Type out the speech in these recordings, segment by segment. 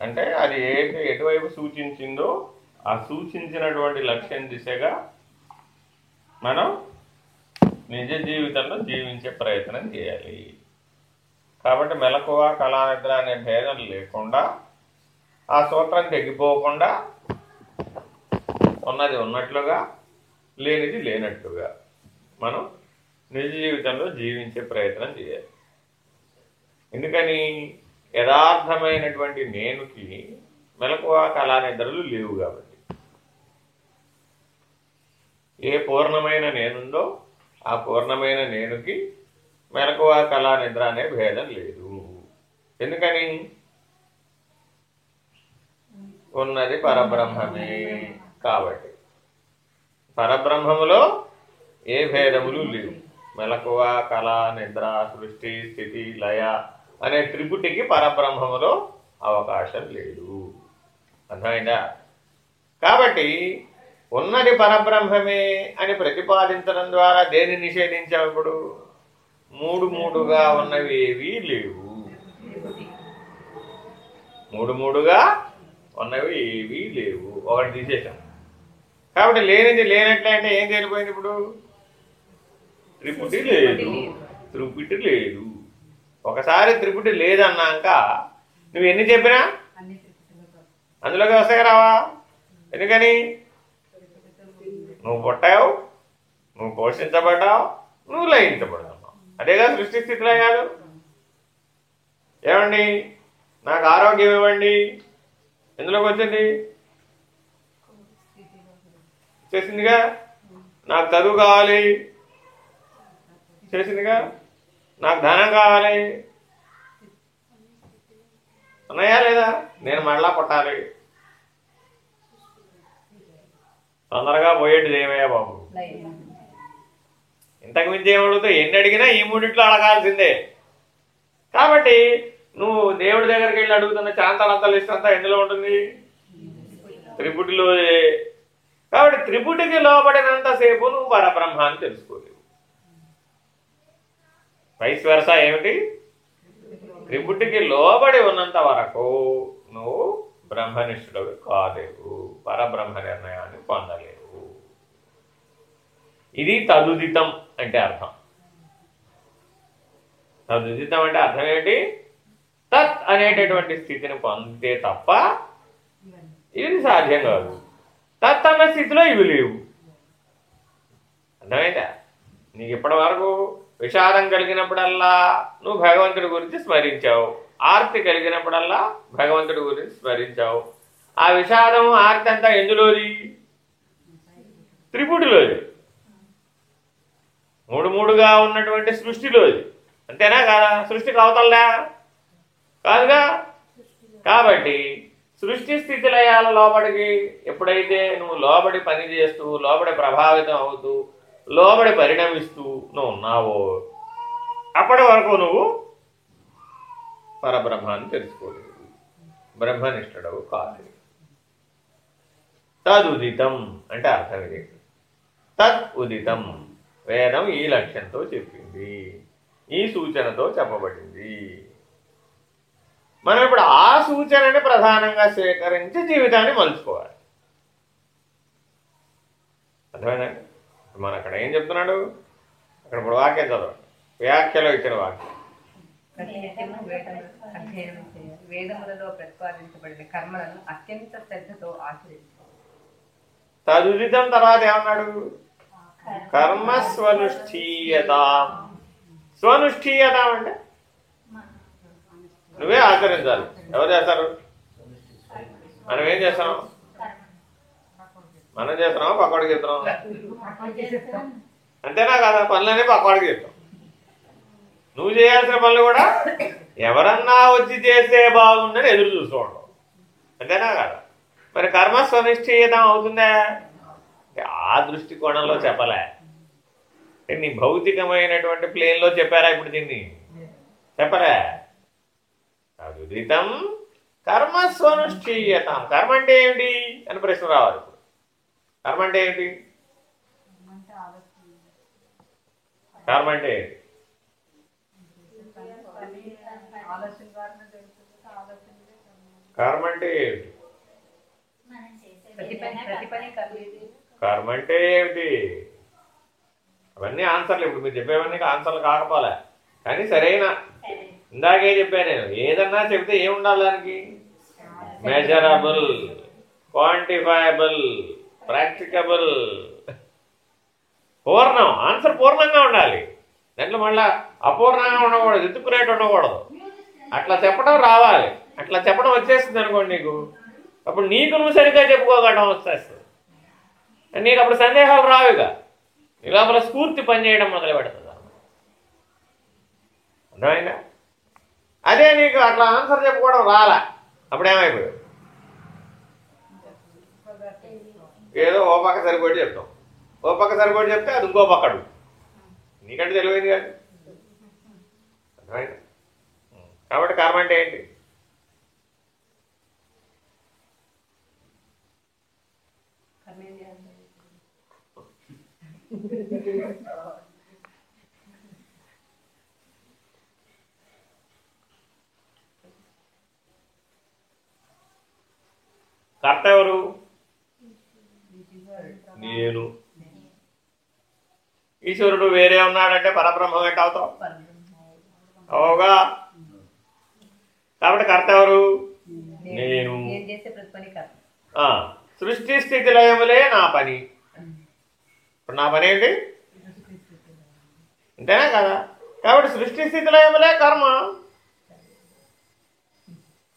అంటే అది ఏ ఎటువైపు సూచించిందో ఆ సూచించినటువంటి లక్ష్యం దిశగా మనం నిజ జీవితంలో జీవించే ప్రయత్నం చేయాలి. కాబట్టి మెలకువ కళానిద్ర అనే భేదం లేకుండా ఆ సూత్రం తెగిపోకుండా ఉన్నది ఉన్నట్లుగా లేనిది లేనట్లుగా మనం నిజ జీవితంలో జీవించే ప్రయత్నం చేయాలి. ఎందుకని? యథార్థమైనటువంటి నేనుకి మెలకువ కళా నిద్రలు లేవు కాబట్టి. ఏ పూర్ణమైన నేనుందో ఆ పూర్ణమైన నేనుకి మెలకువ కళా నిద్ర అనే భేదం లేదు. ఎందుకని? ఉన్నది పరబ్రహ్మమే కాబట్టి. పరబ్రహ్మములో ఏ భేదములు లేవు. మెలకువ కళ నిద్ర సృష్టి స్థితి లయ అనే త్రిపుటికి పరబ్రహ్మములో అవకాశం లేదు. అర్థమైందా? కాబట్టి ఉన్నది పరబ్రహ్మమే అని ప్రతిపాదించడం ద్వారా దేని నిషేధించావు ఇప్పుడు మూడు మూడుగా ఉన్నవి ఏవీ లేవు. మూడు మూడుగా ఉన్నవి ఏవీ లేవు. ఒకటి తీసేసాం కాబట్టి లేనిది లేనట్లే అంటే ఏం తేలిపోయింది ఇప్పుడు? త్రిపుటి లేదు. త్రిపుటి లేదు. ఒకసారి త్రిపుటి లేదన్నాక నువ్వు ఎన్ని చెప్పినా? అందులోకి వస్తాయి రావా? ఎందుకని? నువ్వు పుట్టావు నువ్వు పోషించబడ్డావు నువ్వు లయించబడ్డావు. అదేగా సృష్టి స్థితిలో కాదు ఏమండి? నాకు ఆరోగ్యం ఇవ్వండి. ఎందులోకి వచ్చింది? చేసిందిగా? నాకు చదువు కావాలి. చేసిందిగా? నాకు ధనం కావాలి. ఉన్నాయా లేదా? నేను మళ్ళా పట్టాలి తొందరగా పోయేటిది ఏమయ్యా బాబు? ఇంతకు మించి ఏమడుగుతావు ఎన్ని అడిగినా ఈ మూడిట్లో అడగాల్సిందే. కాబట్టి నువ్వు దేవుడి దగ్గరికి వెళ్ళి అడుగుతున్న చాంతాలంతా లిస్ట్ అంతా ఎందులో ఉంటుంది? త్రిపుటిలో కాబట్టి త్రిపుటికి లోబడినంతసేపు నువ్వు పరబ్రహ్మ అని తెలుసుకోలేవు వైస్ వరస ఏమిటి? త్రిపుటికి లోబడి ఉన్నంత వరకు నువ్వు బ్రహ్మనిష్ఠుడవి కాలేవు పరబ్రహ్మ నిర్ణయాన్ని పొందలేవు. ఇది తదుదితం అంటే అర్థం. తదుదితం అంటే అర్థం ఏమిటి? తత్ అనేటటువంటి స్థితిని పొందితే తప్ప ఇది సాధ్యం కాదు. తత్ అన్న స్థితిలో ఇవి లేవు. అర్థమైందా? నీకు ఇప్పటి వరకు విషాదం కలిగినప్పుడల్లా నువ్వు భగవంతుడి గురించి స్మరించావు. ఆర్తి కలిగినప్పుడల్లా భగవంతుడి గురించి స్మరించావు. ఆ విషాదం ఆర్తి అంతా ఎందులోది? త్రిపుటిలోది. మూడు మూడుగా ఉన్నటువంటి సృష్టిలోది. అంతేనా కాదా? సృష్టికి అవతలదా? కాదుగా? కాబట్టి సృష్టి స్థితిలయాల లోపలికి ఎప్పుడైతే నువ్వు లోబడి పనిచేస్తూ లోబడి ప్రభావితం అవుతూ లోబడి పరిణమిస్తూ నువ్వు ఉన్నావో అప్పటి వరకు నువ్వు పరబ్రహ్మాన్ని తెలుసుకోలేదు. బ్రహ్మనిష్ఠుడవు కాదు తదుదితం అంటే అర్థం ఇది. తత్ ఉదితం వేదం ఈ లక్ష్యంతో చెప్పింది. ఈ సూచనతో చెప్పబడింది. మనం ఇప్పుడు ఆ సూచనని ప్రధానంగా సేకరించి జీవితాన్ని మలుచుకోవాలి. అర్థమైందండి మన అక్కడ ఏం చెప్తున్నాడు? అక్కడ ఇప్పుడు వాక్యం చదవండి. వ్యాఖ్యలో ఇచ్చిన వాక్యం. వేదములలో ప్రతిపాదించబడిన కర్మలను అత్యంత శ్రద్ధతో తదుదితం తర్వాత ఏమన్నాడు కర్మ స్వనుష్ఠీయత. స్వనుష్ఠీయత. అంటే? నువ్వే ఆచరించాలి. ఎవరు చేస్తారు? మనం ఏం చేస్తాం? మనం చేస్తున్నాం పక్కడికి చేస్తున్నాం అంతేనా కదా? పనులనే పక్కడికి చేస్తాం. నువ్వు చేయాల్సిన పనులు కూడా ఎవరన్నా వచ్చి చేస్తే బాగుందని ఎదురు చూస్తూ ఉంటావు అంతేనా కదా? మరి కర్మ స్వనిశ్చయితం అవుతుందా? ఆ దృష్టికోణంలో చెప్పలే. నీ భౌతికమైనటువంటి ప్లేన్లో చెప్పారా ఇప్పుడు దీన్ని? చెప్పలే. తదుదితం కర్మ స్వనుష్ఠీయతం కర్మ అంటే ఏమిటి? అని ప్రశ్న రావాలి. కర్మ అంటే ఏంటి? కర్మ అంటే ఏంటి? కర్మ. అంటే ఏమిటి కర్మ అంటే ఏమిటి అవన్నీ ఆన్సర్లు. ఇప్పుడు మీరు చెప్పేవన్నీ ఆన్సర్లు కాకపోలే. కానీ సరైన ఇందాకే చెప్పాను నేను. ఏదన్నా చెప్తే ఏముండాలి దానికి? మెజరబుల్ క్వాంటిఫైబుల్ ప్రాక్టికబుల్ పూర్ణం. ఆన్సర్ పూర్ణంగా ఉండాలి. దాంట్లో మళ్ళా అపూర్ణంగా ఉండకూడదు. ఎత్తుకునేట్టు ఉండకూడదు. అట్లా చెప్పడం రావాలి. అట్లా చెప్పడం వచ్చేస్తుంది అనుకోండి నీకు. అప్పుడు నీకు నువ్వు సరిగ్గా చెప్పుకోగలడం వచ్చేస్తుంది. నీకు అప్పుడు సందేహాలు రావుగా నీ లోపల స్ఫూర్తి పనిచేయడం మొదలు పెడుతుంది అర్థమైందా? అదే నీకు అట్లా ఆన్సర్ చెప్పుకోవడం రాలా. అప్పుడు ఏమైపోయావు ఏదో ఓ పక్క సరిపోయి చెప్తాం. ఓ పక్క సరిపోయి చెప్తే అది ఇంకో పక్క అడుగు నీకంటే తెలివైంది కానీ. కాబట్టి కర్మ అంటే ఏంటి? కర్త ఎవరు? నేను. ఈశ్వరుడు వేరే ఉన్నాడంటే పరబ్రహ్మం ఎట్ట అవుతావు? అవుగా. కాబట్టి కర్త ఎవరు? నేను. సృష్టి స్థితి లయములే నా పని. ఇప్పుడు నా పని ఏంటి? అంతేనా కదా? కాబట్టి సృష్టి స్థితి లయములే కర్మ.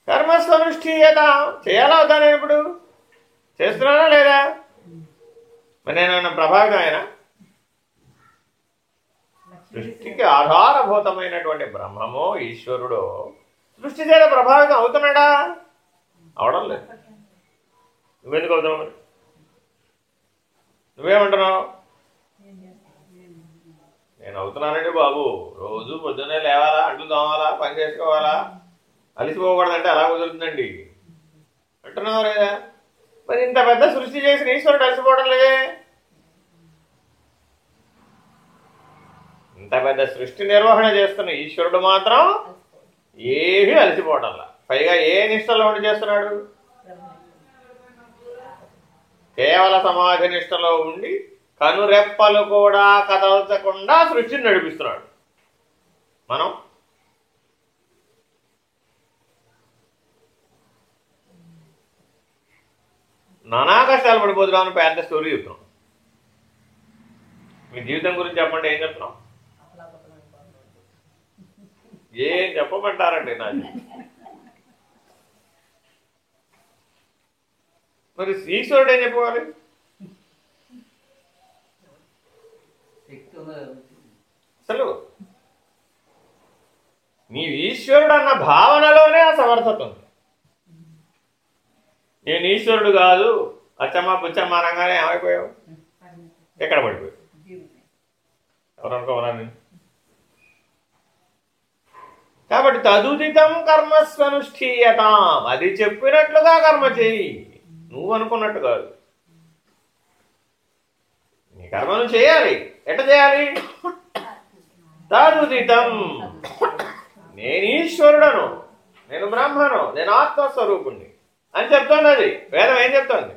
కర్మ స్వనుష్ఠీయత చేయాలా వద్దా నేను ఇప్పుడు? చేస్తున్నానా లేదా? మరి నేను అన్న ప్రభావితం ఆయన. సృష్టికి ఆధారభూతమైనటువంటి బ్రహ్మమో ఈశ్వరుడో. సృష్టి చేత ప్రభావితం అవుతున్నాడా? అవడం లేదు. నువ్వెందుకు అవుతావు మరి? నువ్వేమంటున్నావు? నేను అవుతున్నానండి బాబు. రోజు పొద్దున్నే లేవాలా అంట్లు తోమాలా పని చేసుకోవాలా? అలిసిపోకూడదంటే అలా కుదురుతుందండి. అంటున్నావు లేదా? మరి ఇంత పెద్ద సృష్టి చేసిన ఈశ్వరుడు అలసిపోవడం లేదే ఇంత పెద్ద సృష్టి నిర్వహణ చేస్తున్న ఈశ్వరుడు మాత్రం ఏమీ అలసిపోవడంలా. పైగా ఏ నిష్టలో ఉండి చేస్తున్నాడు? కేవల సమాధి నిష్టలో ఉండి కనురెప్పలు కూడా కదల్చకుండా సృష్టిని నడిపిస్తున్నాడు. మనం నానా కష్టాలు పడిపోతున్నామని పెద్ద స్టోరీ చెప్తున్నాం. మీ జీవితం గురించి చెప్పండి ఏం చెప్తున్నాం? ఏం చెప్పమంటారండి నా మరి ఈశ్వరుడు ఏం చెప్పుకోవాలి అసలు నీ ఈశ్వరుడు అన్న భావనలోనే ఆ సమర్థత ఉంది. నేను ఈశ్వరుడు కాదు అచ్చమ్మ పుచ్చమ్మ అనగానే ఏమైపోయావు? ఎక్కడ పడిపోయావు? ఎవరు అనుకోవాలా నేను కాబట్టి తదుదితం కర్మస్వనుష్ఠీయతాం. అది చెప్పినట్లుగా కర్మ చేయి. నువ్వు అనుకున్నట్టు కాదు. నీ కర్మను చేయాలి. ఎట్ట చేయాలి? తదుదితం. నేను ఈశ్వరుడను. నేను బ్రహ్మను. నేను ఆత్మస్వరూపుణ్ణి. అని చెప్తోంది అది వేదం ఏం చెప్తోంది?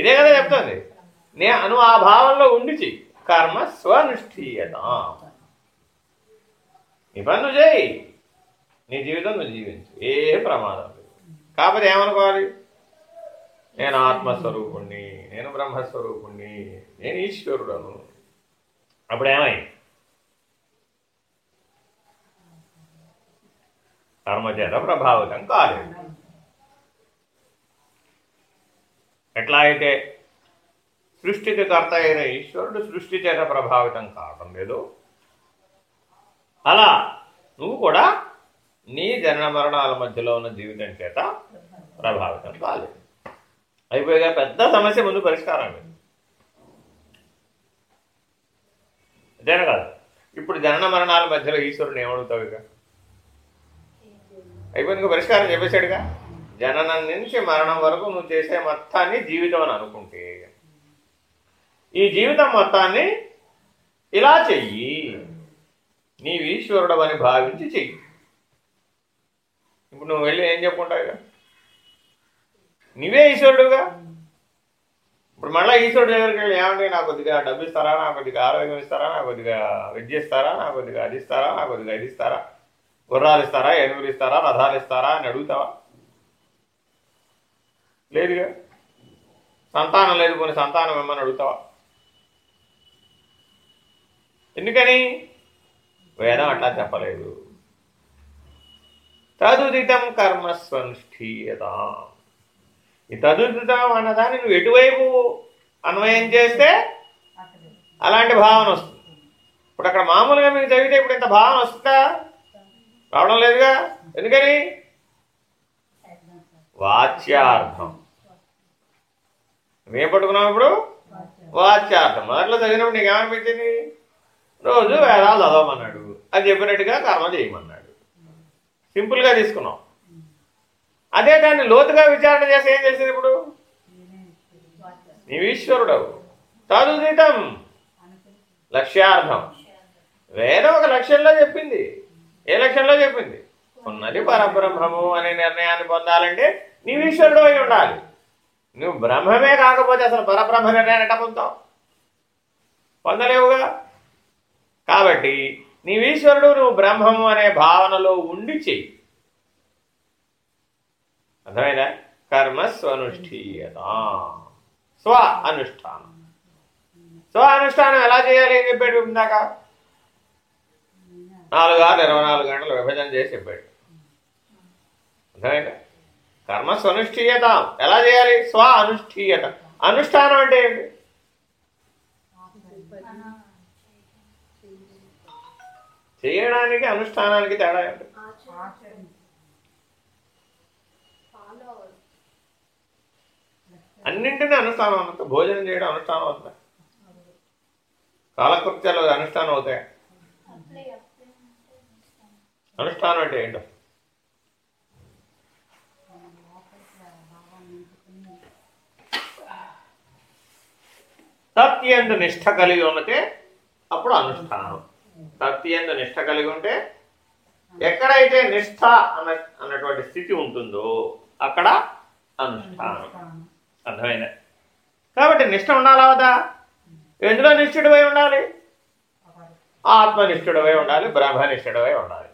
ఇదే కదా చెప్తోంది. నే అను ఆ భావంలో ఉండిచి కర్మ స్వనుష్ఠీయత. నీ పని నువ్వు చేయి. నీ జీవితం నువ్వు జీవించు. ఏ ప్రమాదం లేదు. కాకపోతే ఏమనుకోవాలి? నేను ఆత్మస్వరూపుణ్ణి నేను బ్రహ్మస్వరూపుణ్ణి నేను ఈశ్వరుడను. అప్పుడు ఏమై కర్మ చేత ప్రభావితం కాలేదు. ఎట్లా అయితే సృష్టికి కర్త అయిన ఈశ్వరుడు సృష్టి చేత ప్రభావితం కావడం లేదు. అలా నువ్వు కూడా నీ జనన మరణాల మధ్యలో ఉన్న జీవితం చేత ప్రభావితం కాలేదు. అయిపోయిగా పెద్ద సమస్య ముందు పరిష్కారం లేదు కాదు? ఇప్పుడు జనన మరణాల మధ్యలో ఈశ్వరుని ఏమడుగుతావు ఇక? అయిపోయింది ఇంకా పరిష్కారం చెప్పేశాడుగా? జననం నుంచి మరణం వరకు నువ్వు చేసే మొత్తాన్ని జీవితం అని అనుకుంటే ఈ జీవితం మొత్తాన్ని ఇలా చెయ్యి. నీవు ఈశ్వరుడు అని భావించి చెయ్యి. ఇప్పుడు నువ్వు వెళ్ళి ఏం చెప్పుకుంటావు ఇక నువ్వే ఈశ్వరుడుగా? ఇప్పుడు మళ్ళీ ఈశ్వరుడు దగ్గరికి వెళ్ళి ఏమంటే నాకు కొద్దిగా డబ్బు ఇస్తారా నాకు కొద్దిగా ఆరోగ్యం ఇస్తారా? నాకు కొద్దిగా విద్య ఇస్తారా? నాకు కొద్దిగా అది ఇస్తారా? నాకు కొద్దిగా ఇది ఇస్తారా? గుర్రాలు ఇస్తారా? ఎనుగులు ఇస్తారా? రథాలు ఇస్తారా? అని అడుగుతావా? లేదుగా? సంతానం లేదు కొన్ని సంతానం ఇమ్మని అడుగుతావా? ఎందుకని? వేదం అట్లా చెప్పలేదు. తదుదితం కర్మస్వనుష్ఠీయత ఈ తదుదితం అన్నదాన్ని నువ్వు ఎటువైపు అన్వయం చేస్తే అలాంటి భావన వస్తుంది. ఇప్పుడు అక్కడ మామూలుగా మీకు చదివితే ఇప్పుడు ఇంత భావన వస్తుందా? రావడం లేదుగా? ఎందుకని? వాచ్యార్థం. నువ్వేం పట్టుకున్నావు ఇప్పుడు? వాచ్యార్థం. మొదట్లో చదివినప్పుడు నీకు ఏమనిపించింది రోజు వేదాలు చదవమన్నాడు. అది చెప్పినట్టుగా కర్మ చేయమన్నాడు. సింపుల్గా తీసుకున్నాం. అదే దాన్ని లోతుగా విచారణ చేస్తే ఏం తెలిసింది ఇప్పుడు? నీవీశ్వరుడవు తదుదితం. లక్ష్యార్థం. వేదం ఒక లక్ష్యంలో చెప్పింది. ఏ లక్ష్యంలో చెప్పింది? ఉన్నది పరబ్రహ్మము అనే నిర్ణయాన్ని పొందాలంటే నీవీశ్వరుడు అయి ఉండాలి. నువ్వు బ్రహ్మమే కాకపోతే అసలు పరబ్రహ్మ నిర్ణయాన్ని పొందుతావు? పొందలేవుగా కాబట్టి నీవీశ్వరుడు నువ్వు బ్రహ్మము అనే భావనలో ఉండి చెయ్యి. అర్థమైనా కర్మ స్వనుష్ఠీయత స్వ అనుష్ఠానం స్వ అనుష్ఠానం ఎలా చేయాలి అని చెప్పాడు ఇందాక? నాలుగు ఆరు ఇరవై నాలుగు గంటలు విభజన చేసి చెప్పాడు. అర్థమైనా కర్మ స్వనుష్ఠీయత ఎలా చేయాలి? స్వ అనుష్ఠీయత అనుష్ఠానం అంటే ఏంటి? చేయడానికి అనుష్ఠానానికి తేడా ఏంటి? అన్నింటినీ అనుష్ఠానం అవుతుంది భోజనం చేయడం అనుష్ఠానం అవుతుంది కాలకృత్యాలు అనుష్ఠానం అవుతాయి? అంటే అనుష్ఠానం అంటే ఏంటో? సత్యందు నిష్ఠ కలిగి ఉన్నతే అప్పుడు అనుష్ఠానం. ఎందు నిష్ఠ కలిగి ఉంటే ఎక్కడైతే నిష్ఠ అన్న అన్నటువంటి స్థితి ఉంటుందో అక్కడ అనుష్ఠానం. అర్థమైందా? కాబట్టి నిష్ఠ ఉండాలా అవదా ఎందులో నిష్ఠుడివై ఉండాలి? ఆత్మనిష్ఠుడవై ఉండాలి బ్రహ్మనిష్ఠుడవై ఉండాలి.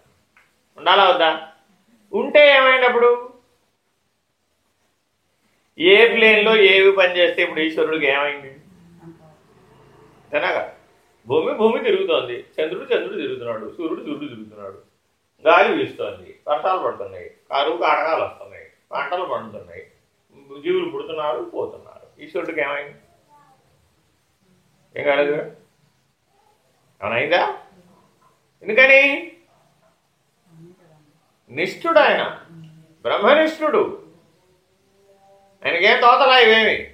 ఉండాలా వద్దా? ఉంటే ఏమైనప్పుడు? ఏ ప్లేన్లో ఏవి పనిచేస్తే ఇప్పుడు ఈశ్వరుడికి ఏమైంది? తినగా భూమి భూమి తిరుగుతోంది. చంద్రుడు చంద్రుడు తిరుగుతున్నాడు. సూర్యుడు సూర్యుడు తిరుగుతున్నాడు. గాలి వీస్తోంది. వర్షాలు పడుతున్నాయి. కరువు కాటకాలు వస్తున్నాయి. పంటలు పండుతున్నాయి. జీవులు పుడుతున్నారు పోతున్నారు. ఈశ్వరుడికి ఏమైంది? ఏం కాలేదు? అవునైందా ఎందుకని? నిష్ఠుడు ఆయన. బ్రహ్మనిష్ఠుడు. ఆయనకేం తోతలా ఇవేమి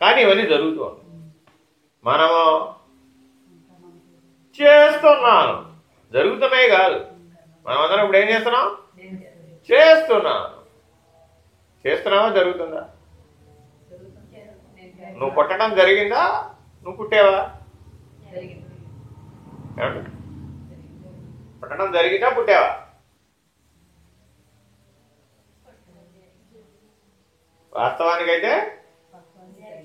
కానీ ఇవన్నీ జరుగుతూ ఉన్నాయి. మనము చేస్తున్నాను. జరుగుతున్నాయి కాదు. మనమందరం ఇప్పుడు ఏం చేస్తున్నాం? చేస్తున్నాను. చేస్తున్నావా? జరుగుతుందా? నువ్వు పుట్టడం జరిగిందా? నువ్వు పుట్టేవా పుట్టడం జరిగిందా? పుట్టావా వాస్తవానికైతే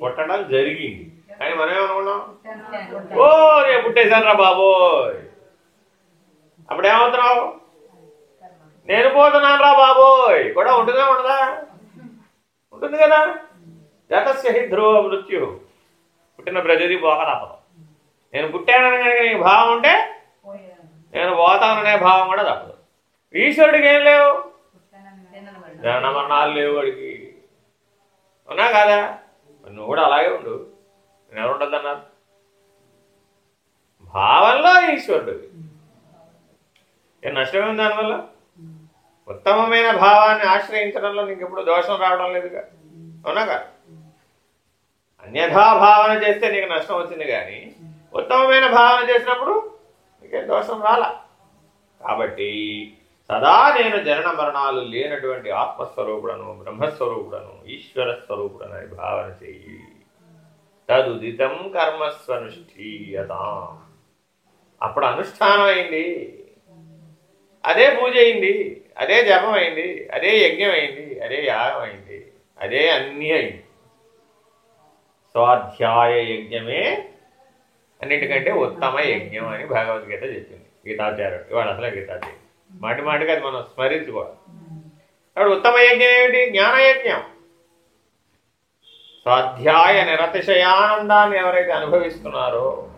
పుట్టడం జరిగింది. కానీ మనం ఏమనుకున్నాం ఓ రే పుట్టేశానురా బాబోయ్. అప్పుడు ఏమవుతున్నావు నేను పోతున్నాను రా బాబోయ్. కూడా ఉంటుందా ఉండదా? ఉంటుంది కదా. జాతస్య ధ్రువ మృత్యు. పుట్టిన ప్రజది పోక నేను పుట్టానని కనుక నీకు భావం ఉంటే నేను పోతాననే భావం కూడా తప్పదు. ఈశ్వరుడికి ఏం లేవు? జనమరణాలు లేవు వాడికి. ఉన్నా కాదా? నువ్వు కూడా అలాగే ఉండు. నేను ఎవరు భావంలో ఈశ్వరుడు ఏం నష్టమేం దానివల్ల? ఉత్తమమైన భావాన్ని ఆశ్రయించడంలో నీకు ఎప్పుడు దోషం రావడం లేదుగా. అవునా కాదు? అన్యథా భావన చేస్తే నీకు నష్టం వచ్చింది కానీ ఉత్తమమైన భావన చేసినప్పుడు నీకేం దోషం రాలా. కాబట్టి సదా నేను జనన మరణాలు లేనటువంటి ఆత్మస్వరూపుడను బ్రహ్మస్వరూపుడను ఈశ్వర స్వరూపుడను అని భావన చెయ్యి తదుదితం కర్మస్వనుష్ఠీయత. అప్పుడు అనుష్ఠానం అయింది. అదే పూజ అయింది. అదే జపం అయింది. అదే యజ్ఞం అయింది. అదే యాగం అయింది. అదే అన్నీ అయింది. స్వాధ్యాయ యజ్ఞమే అన్నిటికంటే ఉత్తమ యజ్ఞం అని భగవద్గీత చెప్పింది. గీతాచార్యుడు. ఇవాళ అసలే గీతాచార్యుడు. మాటి మాటికి అది మనం స్మరించుకోవాలి. కాబట్టి ఉత్తమ యజ్ఞం ఏమిటి? జ్ఞానయజ్ఞం. స్వాధ్యాయ నిరతిశయానందాన్ని ఎవరైతే అనుభవిస్తున్నారో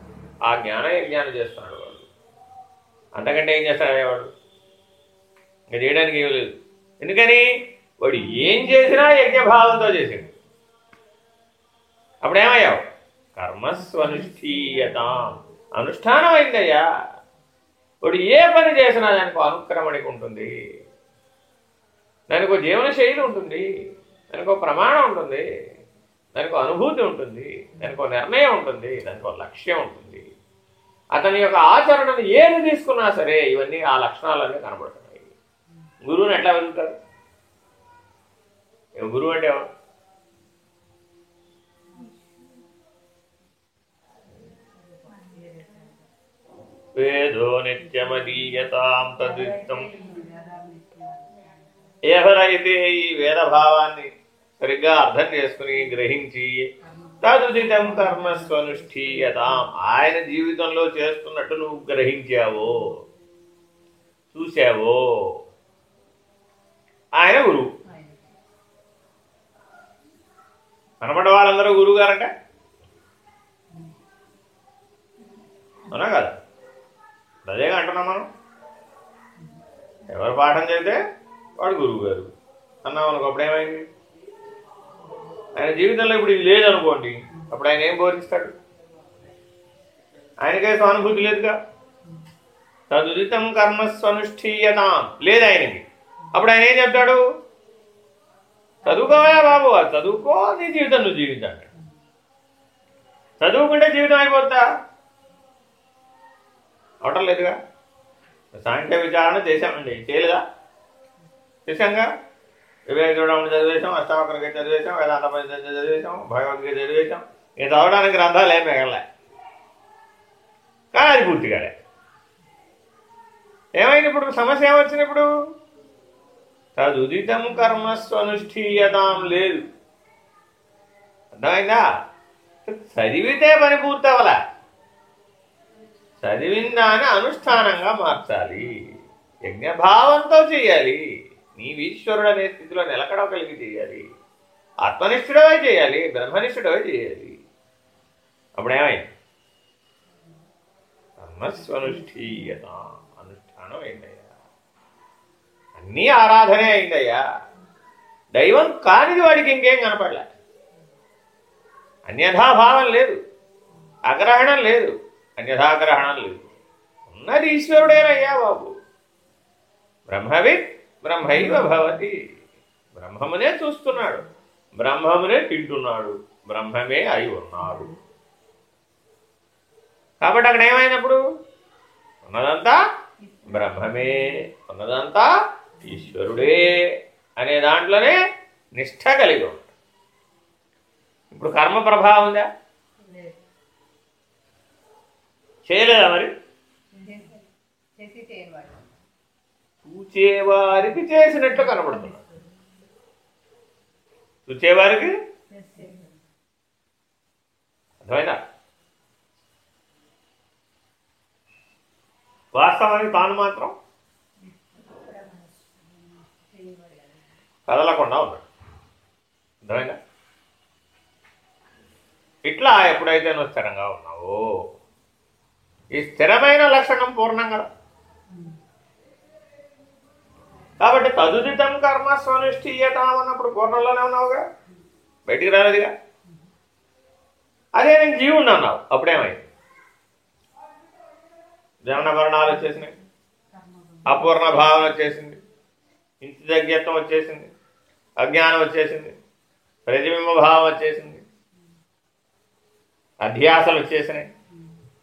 ఆ జ్ఞాన యజ్ఞాన్ని చేస్తున్నాడు వాడు అంతకంటే ఏం చేస్తాడే వాడు ఇంకా చేయడానికి ఏమి లేదు. ఎందుకని? వాడు ఏం చేసినా యజ్ఞభావంతో చేసాడు. అప్పుడేమయ్యావు కర్మస్వనుష్ఠీయత. అనుష్ఠానం అయిందయ్యా వాడు ఏ పని చేసినా దానికి అనుక్రమణికి ఉంటుంది. దానికి జీవన శైలి ఉంటుంది. దానికి ప్రమాణం ఉంటుంది. దానికి అనుభూతి ఉంటుంది దానికి నిర్ణయం ఉంటుంది దానికి లక్ష్యం ఉంటుంది. అతని యొక్క ఆచరణను ఏది తీసుకున్నా సరే ఇవన్నీ ఆ లక్షణాలన్నీ కనబడుతున్నాయి గురువుని ఎట్లా వెళ్తారు గురువు అంటే ఎవరు? వేదో నిత్యమదీయతాం తదిత్తం ఎవరైతే ఈ వేదభావాన్ని సరిగ్గా అర్థం చేసుకుని గ్రహించి తదుదితం కర్మస్వనుష్ఠీయతాం. ఆయన జీవితంలో చేస్తున్నట్టు నువ్వు గ్రహించావో చూసావో ఆయన గురువు. కనబడ్డ వాళ్ళందరూ గురువు గారంట అవునా కదా? అదేగా అంటున్నాం మనం. ఎవరు పాఠం చేస్తే వాడు గురువు గారు అన్నాం అనుకో ఏమైంది ఆయన జీవితంలో ఇప్పుడు ఇది లేదనుకోండి అప్పుడు ఆయన ఏం బోధిస్తాడు? ఆయనకే సానుభూతి లేదుగా? తదుదితం కర్మస్వనుష్ఠీయతాం. లేదు ఆయనకి. అప్పుడు ఆయన ఏం చెప్తాడు? చదువుకోవా బాబు చదువుకో నీ జీవితం నువ్వు జీవించాలి చదువుకుంటే జీవితం అయిపోతా అవటం లేదుగా? సాంఖ్య విచారణ చేశామండి. చేయలేదా? చేశాంగా? వివేక చదివేశాం అష్టావకరకి చదివేశాం వేదాంత పంచదశ చదివేశాం భగవద్గీత చదివేశాం. ఇది చదవడానికి గ్రంథాలు ఏం మిగలే కానీ అది పూర్తి కాలే. ఏమైంది ఇప్పుడు? సమస్య ఏమొచ్చినప్పుడు ఇప్పుడు? కర్మస్సు కర్మస్వనుష్ఠీయతాం లేదు. అర్థమైందా? చదివితే పని పూర్తవలా. చదివిన దాన్ని అనుష్ఠానంగా మార్చాలి. యజ్ఞభావంతో చేయాలి. నీవీశ్వరుడు అనే స్థితిలో నిలకడగలిగి చేయాలి. ఆత్మనిష్ఠుడవే చేయాలి బ్రహ్మనిష్ఠుడవే చేయాలి. అప్పుడేమైంది కర్మస్వనుష్ఠీయత అనుష్ఠానం అయిందయ్యా. అన్నీ ఆరాధనే అయిందయ్యా. దైవం కానిది వాడికి ఇంకేం కనపడలే. అన్యథాభావం లేదు. అగ్రహణం లేదు. అన్యథాగ్రహణం లేదు. ఉన్నది ఈశ్వరుడేనయ్యా బాబు. బ్రహ్మవిత్ బ్రహ్మైవ భవతి. బ్రహ్మమునే చూస్తున్నాడు. బ్రహ్మమునే తింటున్నాడు. బ్రహ్మమే అయి ఉన్నాడు కాబట్టి అక్కడ ఏమైనప్పుడు? ఉన్నదంతా బ్రహ్మమే. ఉన్నదంతా ఈశ్వరుడే అనే దాంట్లోనే నిష్ఠ కలిగి ఉంటాడు. ఇప్పుడు కర్మ ప్రభావం ఉందా? చేయలేదా మరి? చూచేవారికి చేసినట్లు కనబడుతున్నాడు చూచేవారికి? అర్థమైనా వాస్తవానికి తాను మాత్రం కదలకుండా ఉన్నాడు. అర్థమైనా ఇట్లా ఎప్పుడైతే నువ్వు స్థిరంగా ఉన్నావో ఈ స్థిరమైన లక్షణం పూర్ణం కదా. కాబట్టి తదుదితం కర్మ స్వనిష్ఠీయతాం అన్నప్పుడు పూర్ణంలోనే ఉన్నావుగా? బయటికి రాలేదుగా? అదే నేను జీవుని అన్నావు. అప్పుడేమైంది? జనన మరణాలు వచ్చేసినాయి. అపూర్ణ భావన వచ్చేసింది. ఇంటి తగ్యత్వం వచ్చేసింది. అజ్ఞానం వచ్చేసింది. ప్రతిబింబ భావం వచ్చేసింది. అధ్యాసలు వచ్చేసినాయి.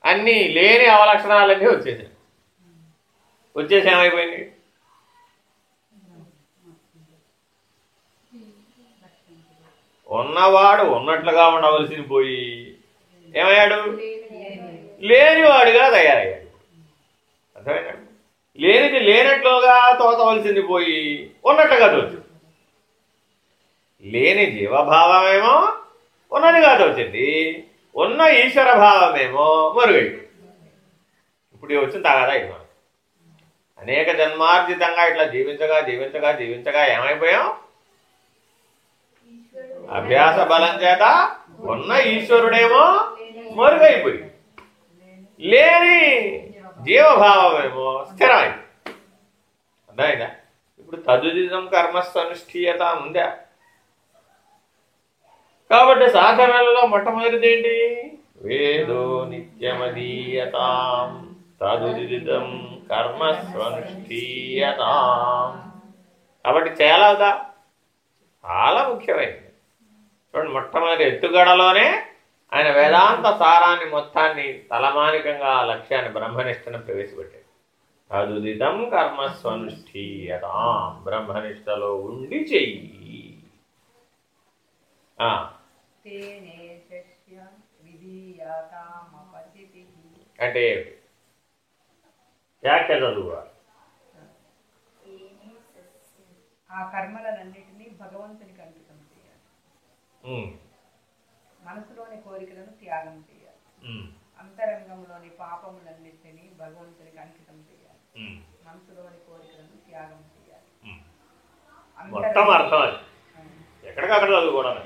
అన్నీ లేని అవలక్షణాలన్నీ వచ్చేసినాయి. వచ్చేసి ఏమైపోయింది? ఉన్నవాడు ఉన్నట్లుగా ఉండవలసింది పోయి. ఏమయ్యాడు? లేనివాడుగా తయారయ్యాడు. అర్థమైందండి లేనిది లేనట్లుగా తోచవలసింది పోయి ఉన్నట్టుగా తోచింది. లేని జీవభావమేమో ఉన్నదిగా తోచింది. ఉన్న ఈశ్వర భావమేమో మరుగైపోయింది. ఇప్పుడు వచ్చిన తగాదా ఇది అనేక జన్మార్జితంగా ఇట్లా జీవించగా జీవించగా జీవించగా ఏమైపోయాం? అభ్యాస బలం చేత ఉన్న ఈశ్వరుడేమో మరుగైపోయి. లేని జీవభావమేమో స్థిరమైంది. అర్థమైందా? ఇప్పుడు తదుదితం కర్మస్థనుష్ఠీయత ఉందా? కాబట్టి సాధనలలో మొట్టమొదటిది ఏంటి? వేదో నిత్యమదీయతాం. తదుదితం కర్మస్వనుష్ఠీయతాం కాబట్టి చేయాలదా చాలా ముఖ్యమైనది. చూడండి మొట్టమొదటి ఎత్తుగడలోనే ఆయన వేదాంత సారాన్ని మొత్తాన్ని తలమానికంగా ఆ లక్ష్యాన్ని బ్రహ్మనిష్టను ప్రవేశపెట్టాడు. తదుదితం కర్మస్వనుష్ఠీయతాం బ్రహ్మనిష్టలో ఉండి చెయ్యి. అంటే వ్యాఖ్య చదువుకోవాలి. ఆ కర్మలన్నిటినీ భగవంతునికి మనసులోని కోరికలను త్యాగం చేయాలి. అంతరంగంలోని పాపములన్నిటినీ భగవంతునికి అంకితం చేయాలి. మనసులోని కోరికలను త్యాగం చేయాలి. మొత్తం అర్థం అది ఎక్కడికక్కడ చదువుకోవడం?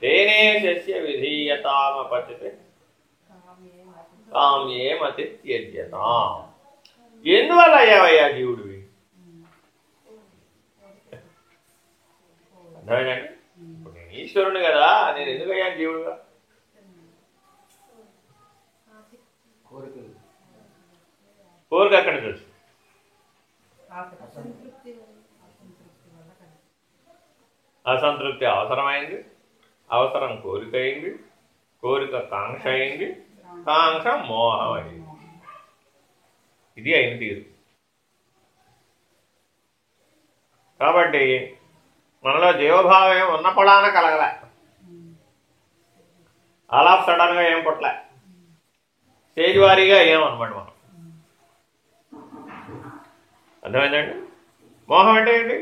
తేనే శస్య విధీయతామపతితే కామ్యేనపి కామ్యేమతి త్యజ్యతాం. ఎందువల్ల అయ్యావయ్యా జీవుడివి? అర్థమైందండి ఈశ్వరుని కదా నేను ఎందుకయ్యాను జీవుడుగా? కోరిక అక్కడ తెలుసు? అసంతృప్తి అసంతృప్తి అవసరమైంది అవసరం కోరిక అయింది కోరిక కాంక్ష అయింది కాంక్ష మోహం అయింది ఇది అయిన తీరు. కాబట్టి మనలో జీవభావం ఉన్న పొలాన కలగలే. అలా సడన్గా ఏం పుట్టలే. స్టేజ్ వారీగా ఏమన్నమాట మనం? అర్థమైందండి? మోహం అంటే ఏంటి.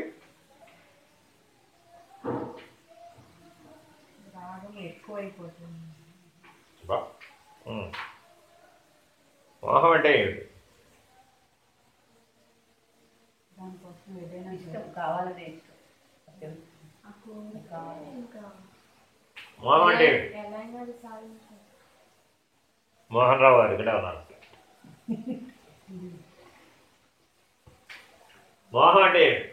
మోహం అంటే ఏమిటి కావాలనే ఇష్టం ఆ కోరిక ఇంకా మోహం అంటే అది మోహన్ రావు గారు ఇక్కడే ఉన్నారు. మోహం అంటే ఏమిటి?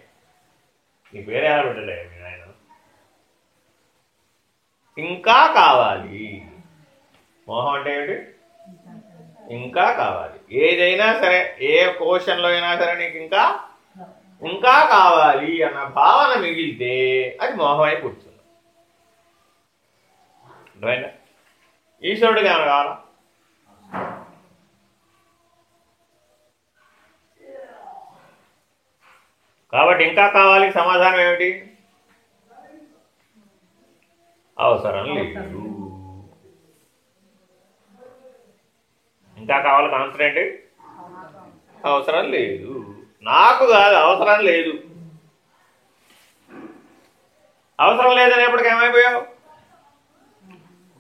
నీ పేరే ఎవరు పెట్టలే మీ ఆయన ఇంకా కావాలి. మోహం అంటే ఏమిటి? ఇంకా కావాలి. ఏదైనా సరే ఏ కోశంలో అయినా సరే నీకు ఇంకా ఇంకా కావాలి అన్న భావన మిగిలితే అది మోహమై కూర్చుంది అర్థమైందా? ఈశ్వరుడికి ఏమైనా కావాలా? కాబట్టి ఇంకా కావాలి సమాధానం ఏమిటి? అవసరం లేదు. ఇంకా కావాలి ఆన్సర్ ఏంటి? అవసరం లేదు. నాకు కాదు అవసరం లేదు. అవసరం లేదనేప్పటికి ఏమైపోయావు?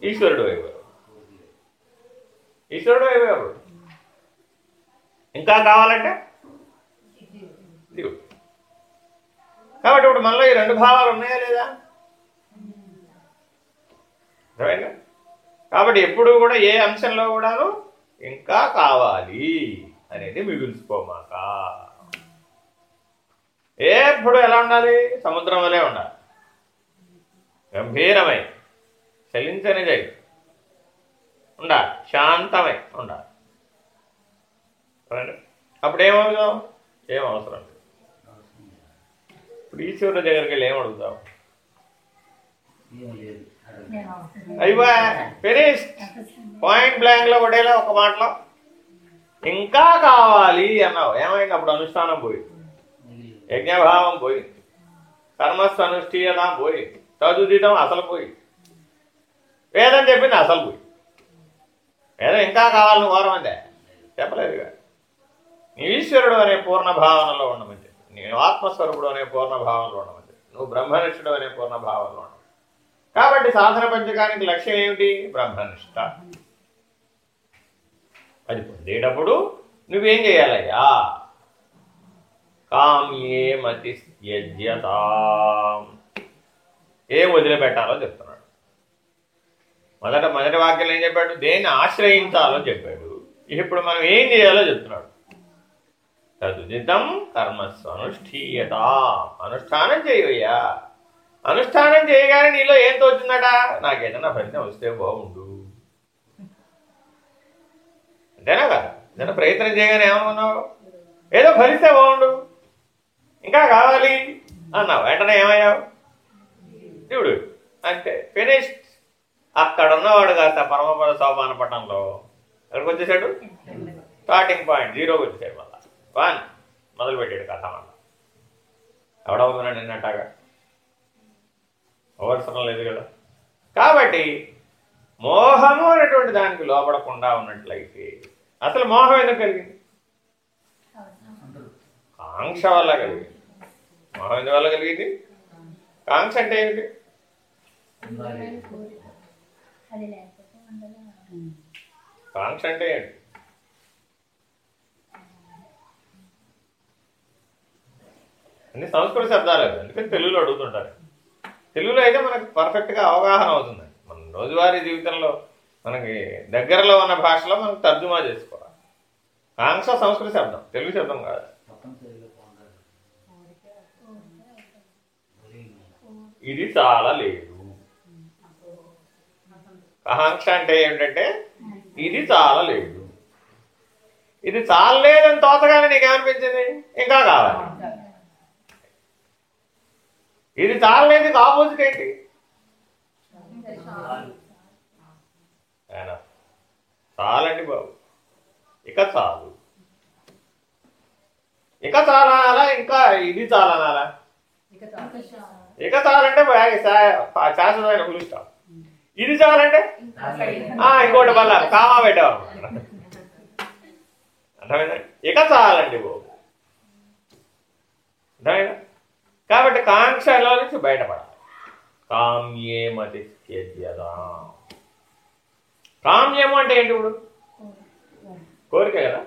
ఈశ్వరుడు అయిపోయావు. ఈశ్వరుడు అయిపోయావు ఇంకా కావాలంటే? దేవుడు కాబట్టి ఇప్పుడు మనలో ఈ రెండు భావాలు ఉన్నాయా లేదా? అర్థమైందా? కాబట్టి ఎప్పుడు కూడా ఏ అంశంలో కూడాను ఇంకా కావాలి అనేది మిగుల్చుకోమాక ఎప్పుడు ఎలా ఉండాలి? సముద్రం వలె ఉండాలి. గంభీరమై చలించనిదై ఉండాలి. శాంతమై ఉండాలి. అర్థమైందా? అప్పుడు ఏమవుతాం ఏం అవసరం లేదు. ఇప్పుడు ఈశ్వరుడు దగ్గరికి వెళ్ళి ఏం అడుగుతావు? లేదు. అయిపోయా ఫినిష్ పాయింట్ బ్లాంక్లో కొట్టేలా ఒక మాటలో. ఇంకా కావాలి అన్నావు. ఏమైంది? అప్పుడు అనుష్ఠానం పోయింది. యజ్ఞభావం పోయింది కర్మస్థ అనుష్ఠీయత పోయింది తదుదితం అసలు పోయింది వేదం చెప్పింది అసలు పోయి. వేదం ఇంకా కావాలని కోరమంటే చెప్పలేదు నీ ఈశ్వరుడు అనే పూర్ణ భావనలో ఉండమని చెప్పి. నేను ఆత్మస్వరూపుడు అనే పూర్ణ భావనలో ఉండమని చెప్పి. నువ్వు బ్రహ్మనిష్ఠుడు అనే పూర్ణ భావనలో ఉండవు కాబట్టి సాధన పంచకానికి లక్ష్యం ఏమిటి? బ్రహ్మనిష్ట. అది పొందేటప్పుడు నువ్వేం చేయాలయ్యా? కామ్యే మతి ఏం వదిలిపెట్టాలో చెప్తున్నాడు. మొదట మొదటి వాక్యం ఏం చెప్పాడు? దేన్ని ఆశ్రయించాలో చెప్పాడు. ఇప్పుడు మనం ఏం చేయాలో చెప్తున్నాడు. తదుదితం కర్మస్వ అనుష్ఠీయత అనుష్ఠానం చేయవయ్యా. అనుష్ఠానం చేయగానే నీలో ఏం తోచిందట? నాకేదన్నా ఫలితం వస్తే బాగుండు. అంతేనా కదా? ఏదైనా ప్రయత్నం చేయగానే ఏమనుకున్నావు? ఏదో ఫలిస్తే బాగుండు. ఇంకా కావాలి? అన్నావు. వెంటనే ఏమయ్యావు? చూడు అంతే ఫినిష్డ్ అక్కడ ఉన్నవాడు కాస్త పరమపద సోపాన పట్టణంలో ఎక్కడికి వచ్చేసాడు? స్టార్టింగ్ పాయింట్ జీరోకి వచ్చేసాడు మళ్ళా. వన్ మొదలుపెట్టాడు కథ మళ్ళా ఎవడవుతున్నాడు నిన్నట్టాగా అవసరం లేదు కదా. కాబట్టి మోహము అనేటువంటి దానికి లోపడకుండా ఉన్నట్లయితే అసలు మోహం ఎందుకు కలిగింది? ఆంక్ష వల్ల కలిగింది. మోహం ఎందుకు వల్ల కలిగింది. కాంక్ష అంటే ఏమిటి ఉండాలి. అది లేకపోతే ఉండదు కాంక్ష అంటే ఏంటి? అన్ని సంస్కృత శబ్దాలు అందుకని తెలుగులో అడుగుతుంటారు. తెలుగులో అయితే మనకు పర్ఫెక్ట్గా అవగాహన అవుతుంది. మన రోజువారీ జీవితంలో మనకి దగ్గరలో ఉన్న భాషలో మనం తర్జుమా చేసుకోవాలి. కాంక్ష సంస్కృత శబ్దం. తెలుగు శబ్దం కాదు తప్పనిసరిగా పొందాలి ఇది చాలా లేదు కాంక్ష అంటే ఏమిటంటే ఇది చాలా లేదు ఇది చాలలేదని తోతగానే నీకేమనిపించింది? ఇంకా కావాలి. ఇది చాలలేదు ఆపోజిట్ ఏంటి చాలండి బాబు. ఇక చాలు ఇక చాలా ఇంకా ఇది చాలనాలా ఇక చాలంటే శాశ్వతమైన పిలుస్తాం. ఇది చాలంటే? ఆ, ఇంకోటి మళ్ళా కామా పెట్టావు. అర్థమైందండి ఇక చాలండి బాబు. అర్థమైనా కాబట్టి కాంక్షలో నుంచి బయటపడాలి. కామ్యే మతి కామ్యము అంటే ఏంటి ఇప్పుడు? కోరిక కదా?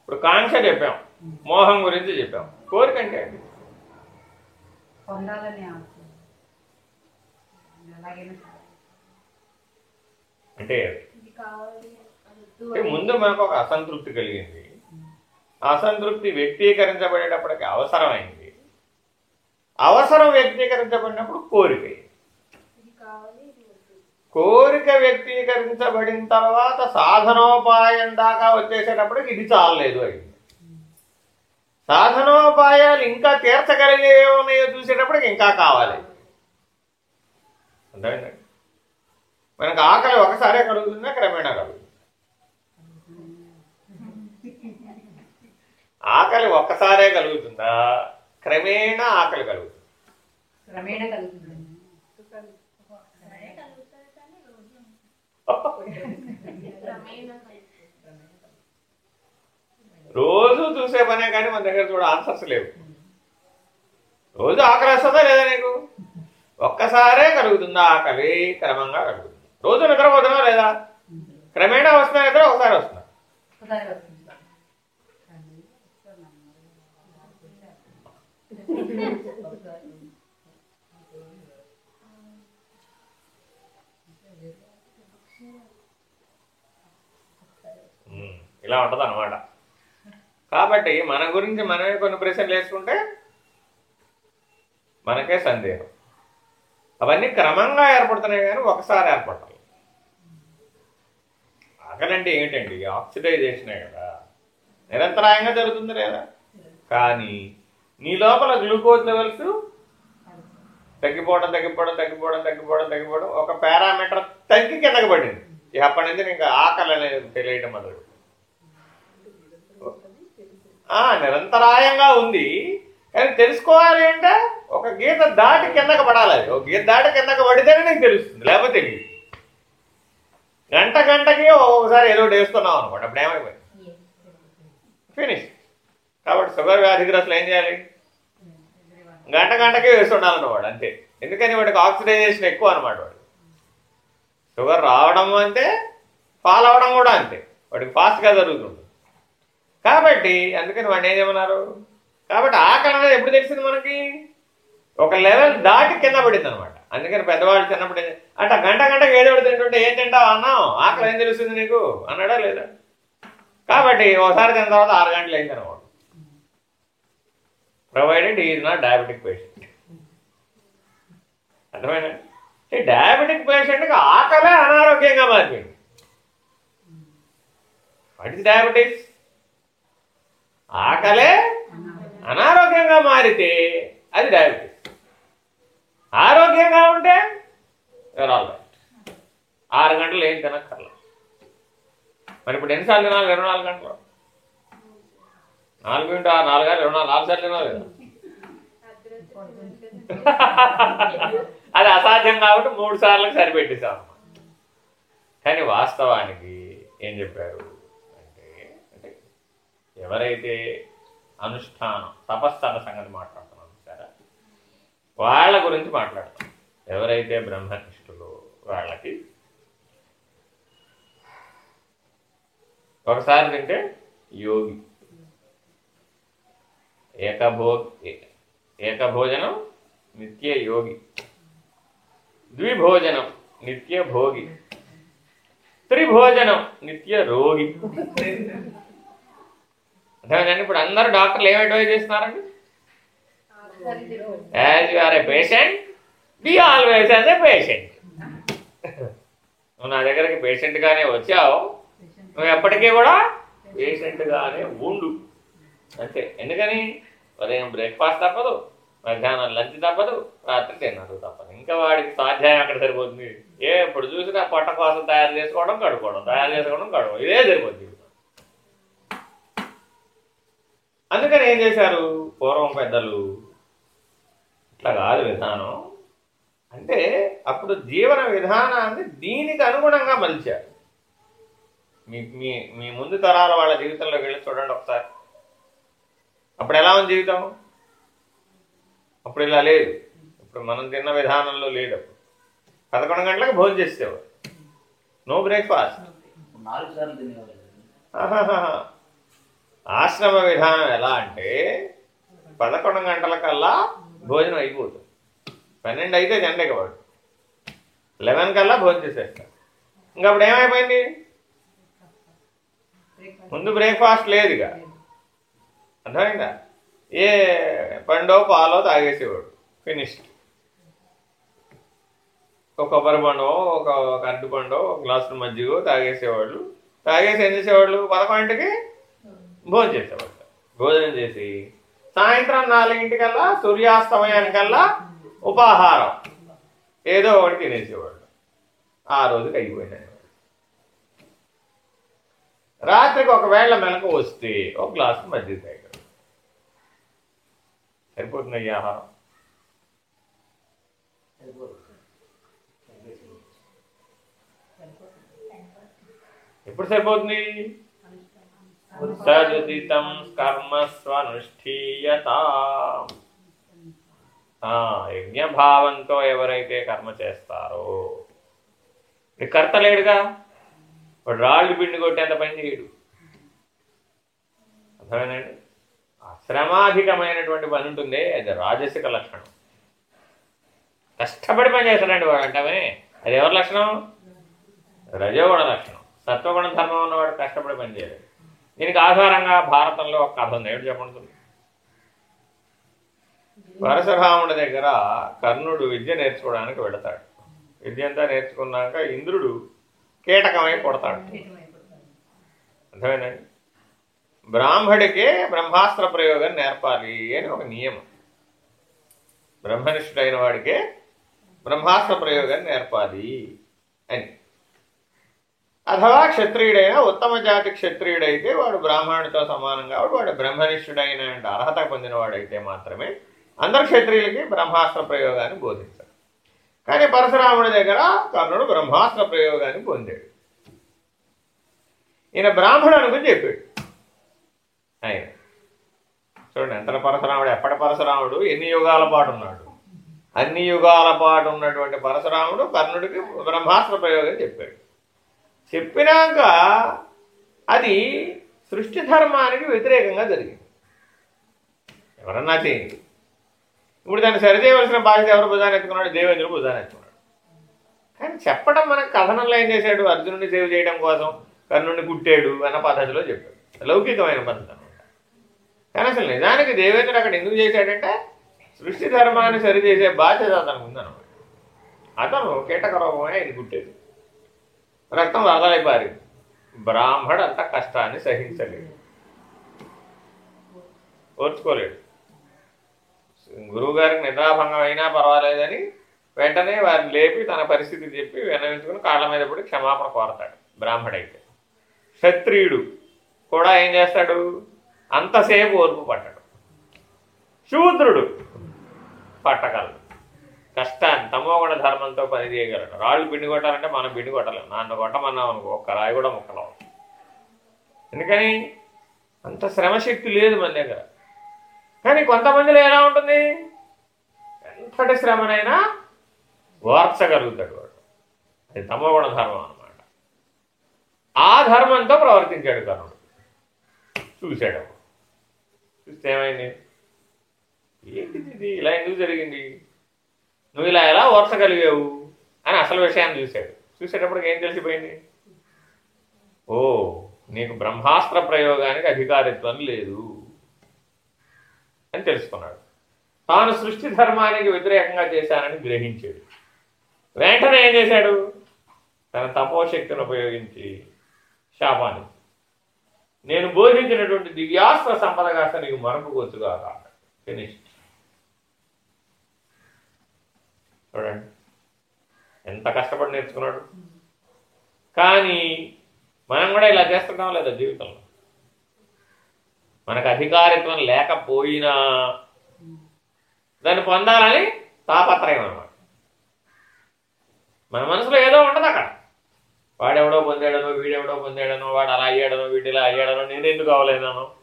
ఇప్పుడు కాంక్ష చెప్పాం. మోహం గురించి చెప్పాం. కోరిక అంటే ఏంటి? పొందాలని. అంటే ఇది కావాలి అది అంటే ముందు మనకు ఒక అసంతృప్తి కలిగింది. ఆ అసంతృప్తి వ్యక్తీకరించబడేటప్పటికి అవసరమైంది. అవసరం వ్యక్తీకరించబడినప్పుడు కోరిక. అయింది. ఇది కావాలి ఇది వద్దు. కోరిక వ్యక్తీకరించబడిన తర్వాత సాధనోపాయం దాకా వచ్చేసేటప్పటికి ఇది చాలలేదు అయింది. సాధనోపాయాలు ఇంకా తీర్చగలిగేవి ఉన్నాయో చూసేటప్పటికి ఇంకా కావాలి. అర్థమైందండి మనకు ఆకలి ఒకసారే కలుగుతుందా క్రమేణా కలుగుతుంది ఆకలి ఒక్కసారే కలుగుతుందా? క్రమేణా ఆకలి కలుగుతుంది. క్రమేణా కలుగుతుంది సరే కలుగుతుంది కానీ రోజు చూసే పనే కానీ మన దగ్గర చూడ ఆన్సర్స్ లేవు. రోజు ఆకలి వస్తుందా లేదా నీకు? ఒక్కసారే కలుగుతుందా? ఆకలి క్రమంగా కలుగుతుంది. రోజు నిద్రపోతున్నా లేదా? క్రమేణా వస్తున్నా నిద్ర ఒకసారి వస్తున్నా ఇలా ఉంటుంది అనమాట కాబట్టి మన గురించి మనమే కొన్ని ప్రశ్నలు వేసుకుంటే మనకే సందేహం. అవన్నీ క్రమంగా ఏర్పడుతున్నాయి కానీ ఒకసారి ఏర్పడటం ఆకలంటే ఏమిటండి ఆక్సిడైజేషనే కదా? నిరంతరాయంగా జరుగుతుంది లేదా? కానీ నీ లోపల గ్లూకోజ్ లెవెల్స్ తగ్గిపోవడం తగ్గిపోవడం తగ్గిపోవడం తగ్గిపోవడం తగ్గిపోవడం ఒక పారామీటర్ తగ్గి కిందకి పడింది. అప్పటి నుంచి నీకు ఆకలి అనేది తెలియడం మొదలు నిరంతరాయంగా ఉంది. కానీ తెలుసుకోవాలి అంటే ఒక గీత దాటి కిందకి పడాలి ఒక గీత దాటి కిందకి పడితేనే నీకు తెలుస్తుంది లేకపోతే తెలియదు గంట గంటకి ఒక్కొక్కసారి ఏదో వేస్తున్నాం వేస్తున్నావు అనుకోండి అప్పుడు ఏమైపోయింది? ఫినిష్ కాబట్టి షుగర్ వ్యాధిగ్రస్తులు ఏం చేయాలి? గంట గంటకే వేస్తుండాలన్నవాడు అంతే. ఎందుకని వాడికి ఆక్సిడైజేషన్ ఎక్కువ అనమాట వాడు. షుగర్ రావడం అంటే ఫాల్ అవడం కూడా అంతే. వాడికి ఫాస్ట్గా జరుగుతుంది. కాబట్టి అందుకని వాడిని ఏం చేయమన్నారు? కాబట్టి ఆ అనేది ఎప్పుడు తెలిసింది మనకి? ఒక లెవెల్ దాటి కింద పడింది అనమాట అందుకని పెద్దవాళ్ళు చిన్నప్పుడు అంటే గంట గంటకి ఏదో తింటుంటే ఏం తింటావు అన్నావు? ఆకలి ఏం తెలుస్తుంది నీకు? అన్నాడా లేదా? కాబట్టి ఒకసారి తిన్న తర్వాత ఆరు గంటలు అయింది అనమాట provided is not diabetic patient అర్థమైనా డయాబెటిక్ పేషెంట్కి ఆకలే అనారోగ్యంగా మారిపోయింది. వాట్ ఇస్ ఆకలే అనారోగ్యంగా మారితే అది డయాబెటిస్ ఆరోగ్యంగా ఉంటే ఆల్ రైట్ ఆరు గంటలు ఏం తినక్కర్లా మరి ఇప్పుడు ఎన్నిసార్లు తినాలి? ఇరవై నాలుగు గంటలు. నాలుగు ఇంటూ ఆరు నాలుగు ఇరవై నాలుగు నాలుగు సార్లు తినాలి కదా. అది అసాధ్యం కాబట్టి మూడు సార్లకు సరిపెట్టేశాం కానీ వాస్తవానికి ఏం చెప్పారు? ఎవరైతే అనుష్ఠానం తపస్సు అన్న సంగతి మాట్లాడుతున్నాను సరే వాళ్ళ గురించి మాట్లాడతాం. ఎవరైతే బ్రహ్మనిష్ఠులు వాళ్ళకి ఒకసారి తింటే యోగి. ఏకభో ఏకభోజనం నిత్య యోగి. ద్విభోజనం నిత్య భోగి. త్రిభోజనం నిత్య రోగి. అర్థమైందండి ఇప్పుడు అందరూ డాక్టర్లు ఏం అడ్వైజ్ చేస్తున్నారండి? As you are a patient be always as a patient నువ్వు నా దగ్గరికి పేషెంట్గానే వచ్చావు. నువ్వు ఎప్పటికీ కూడా పేషెంట్గానే ఉండు. అంతే. ఎందుకని? ఉదయం బ్రేక్ఫాస్ట్ తప్పదు మధ్యాహ్నం లంచ్ తప్పదు రాత్రి తిన్నారు తప్పదు. ఇంకా వాడికి స్వాధ్యాయం అక్కడ సరిపోతుంది. ఏ ఇప్పుడు చూసినా పొట్ట కోసం తయారు చేసుకోవడం కడుక్కోవడం తయారు చేసుకోవడం కడుకోవడం ఇదే సరిపోతుంది. అందుకని ఏం చేశారు? పూర్వం పెద్దలు ఇట్లా కాదు విధానం. అంటే అప్పుడు జీవన విధానాన్ని దీనికి అనుగుణంగా మలిచారు. మీ మీ మీ ముందు తరాల వాళ్ళ జీవితంలోకి వెళ్ళి చూడండి ఒకసారి. అప్పుడు ఎలా ఉంది జీవితం? అప్పుడు ఇలా లేదు. ఇప్పుడు మనం తిన్న విధానంలో లేదు అప్పుడు. పదకొండు గంటలకు భోజనం చేసేవారు. నో బ్రేక్ఫాస్ట్ నాలుగు సార్లు తినేవాళ్ళు ఆహాహాహా. ఆశ్రమ విధానం ఎలా అంటే పదకొండు గంటలకల్లా భోజనం అయిపోతుంది. పన్నెండు అయితే జెండకి వాడు. లెవెన్ కల్లా భోజనం చేసేస్తాం ఇంకా అప్పుడు ఏమైపోయింది? ముందు బ్రేక్ఫాస్ట్ లేదు ఇక. అర్థమైందా? ఏ పండో పాలో తాగేసేవాడు. ఫినిష్ ఒక కొబ్బరి పండో ఒక ఒక అరటి పండో ఒక గ్లాసు మజ్జిగో తాగేసేవాళ్ళు. తాగేసి ఏం చేసేవాళ్ళు? పదకొండింటికి భోజనం చేసేవాళ్ళు. భోజనం చేసి సాయంత్రం నాలుగింటికల్లా సూర్యాస్తమయానికల్లా ఉపాహారం. ఏదో ఒకటి తినేసేవాళ్ళు. ఆ రోజుకి అయిపోయినాయి. రాత్రికి ఒకవేళ మెలకు వస్తే ఒక గ్లాసు మధ్య తాగాడు సరిపోతుంది ఈ ఆహారం ఎప్పుడు సరిపోతుంది? సదుదితం కర్మ స్వనుష్ఠీయత యజ్ఞభావంతో ఎవరైతే కర్మ చేస్తారో కర్త లేడుగా? వాడు రాళ్ళు పిండి కొట్టేంత పని చేయడు. అర్థమేనండి ఆ శ్రమాధికమైనటువంటి పని ఉంటుంది అది రాజసిక లక్షణం. కష్టపడి పని చేస్తాడండి వాడు అంటామే అది ఎవరి లక్షణం? రజోగుణ లక్షణం. సత్వగుణ ధర్మం ఉన్నవాడు కష్టపడి పని చేయలేదు దీనికి ఆధారంగా భారతంలో ఒక కథ ఉంది. ఏమిటి చెప్పండి పరశురాముడి దగ్గర కర్ణుడు విద్య నేర్చుకోవడానికి వెళతాడు. విద్య అంతా నేర్చుకున్నాక ఇంద్రుడు కీటకమై కొడతాడు అర్థమైందండి బ్రాహ్మడికే బ్రహ్మాస్త్ర ప్రయోగం నేర్పాలి అని ఒక నియమం. బ్రహ్మనిష్ఠుడైన వాడికే బ్రహ్మాస్త్ర ప్రయోగం నేర్పాలి అని. అథవా క్షత్రియుడైనా ఉత్తమ జాతి క్షత్రియుడైతే వాడు బ్రాహ్మణుడితో సమానం కాబట్టి వాడు బ్రహ్మనిష్ఠుడైన అర్హత పొందినవాడైతే మాత్రమే అందరు క్షత్రియులకి బ్రహ్మాస్త్ర ప్రయోగాన్ని బోధించాడు కానీ పరశురాముడి దగ్గర కర్ణుడు బ్రహ్మాస్త్ర ప్రయోగాన్ని పొందాడు. ఈయన బ్రాహ్మణుడు అనుకుని చెప్పాడు. ఆయన. చూడండి ఎంత పరశురాముడు ఎప్పటి పరశురాముడు ఎన్ని యుగాల పాటు ఉన్నాడు? అన్ని యుగాల పాటు ఉన్నటువంటి పరశురాముడు కర్ణుడికి బ్రహ్మాస్త్ర ప్రయోగం చెప్పాడు. చెప్పినాక అది సృష్టి ధర్మానికి వ్యతిరేకంగా జరిగింది. ఎవరన్నా చేయండి. ఇప్పుడు దాన్ని సరిచేయవలసిన బాధ్యత ఎవరు భుజాన్ని ఎత్తుకున్నాడు దేవేంద్రుడు భుజాన్ని ఎత్తుకున్నాడు కానీ చెప్పడం మనకు కథనంలో ఏం చేశాడు? అర్జునుడిని సేవ చేయడం కోసం కర్ణుడిని కుట్టాడు అన్న పద్ధతిలో చెప్పాడు. లౌకికమైన పద్ధతి అనమాట. కానీ అసలు నిజానికి దేవేంద్రుడు అక్కడ ఎందుకు చేశాడంటే సృష్టి ధర్మాన్ని సరిచేసే బాధ్యత అతనికి ఉందన్నమాట. అతను కీటక రూపమే ఆయన కుట్టేది రక్తం వరదలై పారింది బ్రాహ్మడు అంత కష్టాన్ని సహించలేడు ఓర్చుకోలేడు గురువుగారికి నిద్రాభంగం అయినా పర్వాలేదని వెంటనే వారిని లేపి తన పరిస్థితి చెప్పి వినవించుకుని కాళ్ళ మీద పడి క్షమాపణ కోరతాడు బ్రాహ్మడైతే. క్షత్రియుడు కూడా ఏం చేస్తాడు? అంతసేపు ఓర్పు పట్టడు. శూద్రుడు పట్టగలడు. కష్టాన్ని తమోగుణ ధర్మంతో పని చేయగలడు రాళ్ళు పిండి కొట్టాలంటే మనం పిండి కొట్టలేము నాన్న కొట్టమన్నాం అనుకో ఒక్క రాయి కూడా ముక్కలం. ఎందుకని? అంత శ్రమశక్తి లేదు మన దగ్గర. కానీ కొంతమందిలో ఎలా ఉంటుంది? ఎంతటి శ్రమనైనా ఓర్చగలుగుతాడు వాడు. అది తమోగుణ ధర్మం అన్నమాట. ఆ ధర్మంతో ప్రవర్తించాడు కర్ణుడు చూశాడు. చూస్తే ఏమైంది? ఏంటిది ఇది? ఇలా ఎందుకు జరిగింది? నువ్వు ఇలా ఎలా ఓర్చగలిగావు అని అసలు విషయాన్ని చూశాడు. చూసేటప్పటికి ఏం తెలిసిపోయింది? ఓ నీకు బ్రహ్మాస్త్ర ప్రయోగానికి అధికారిత్వం లేదు అని తెలుసుకున్నాడు. తాను సృష్టి ధర్మానికి వ్యతిరేకంగా చేశానని గ్రహించాడు. వెంటనే ఏం చేశాడు? తన తపోశక్తిని ఉపయోగించి శాపాన్ని. నేను బోధించినటువంటి దివ్యాస్త్ర సంపద కాస్త నీకు మరపుకొచ్చుగా ఫినిష్ చూడండి ఎంత కష్టపడి నేర్చుకున్నాడు? కానీ మనం కూడా ఇలా చేస్తుంటాం లేదా జీవితంలో? మనకు అధికారిత్వం లేకపోయినా దాన్ని పొందాలని తాపత్రయం అన్నమాట. మన మనసులో ఏదో ఉండదు అక్కడ. వాడెవడో పొందాడనో వీడెవడో పొందాడనో వాడు అలా అయ్యాడనో వీడు ఇలా అయ్యాడనో నేను ఎందుకు అవ్వలేదనో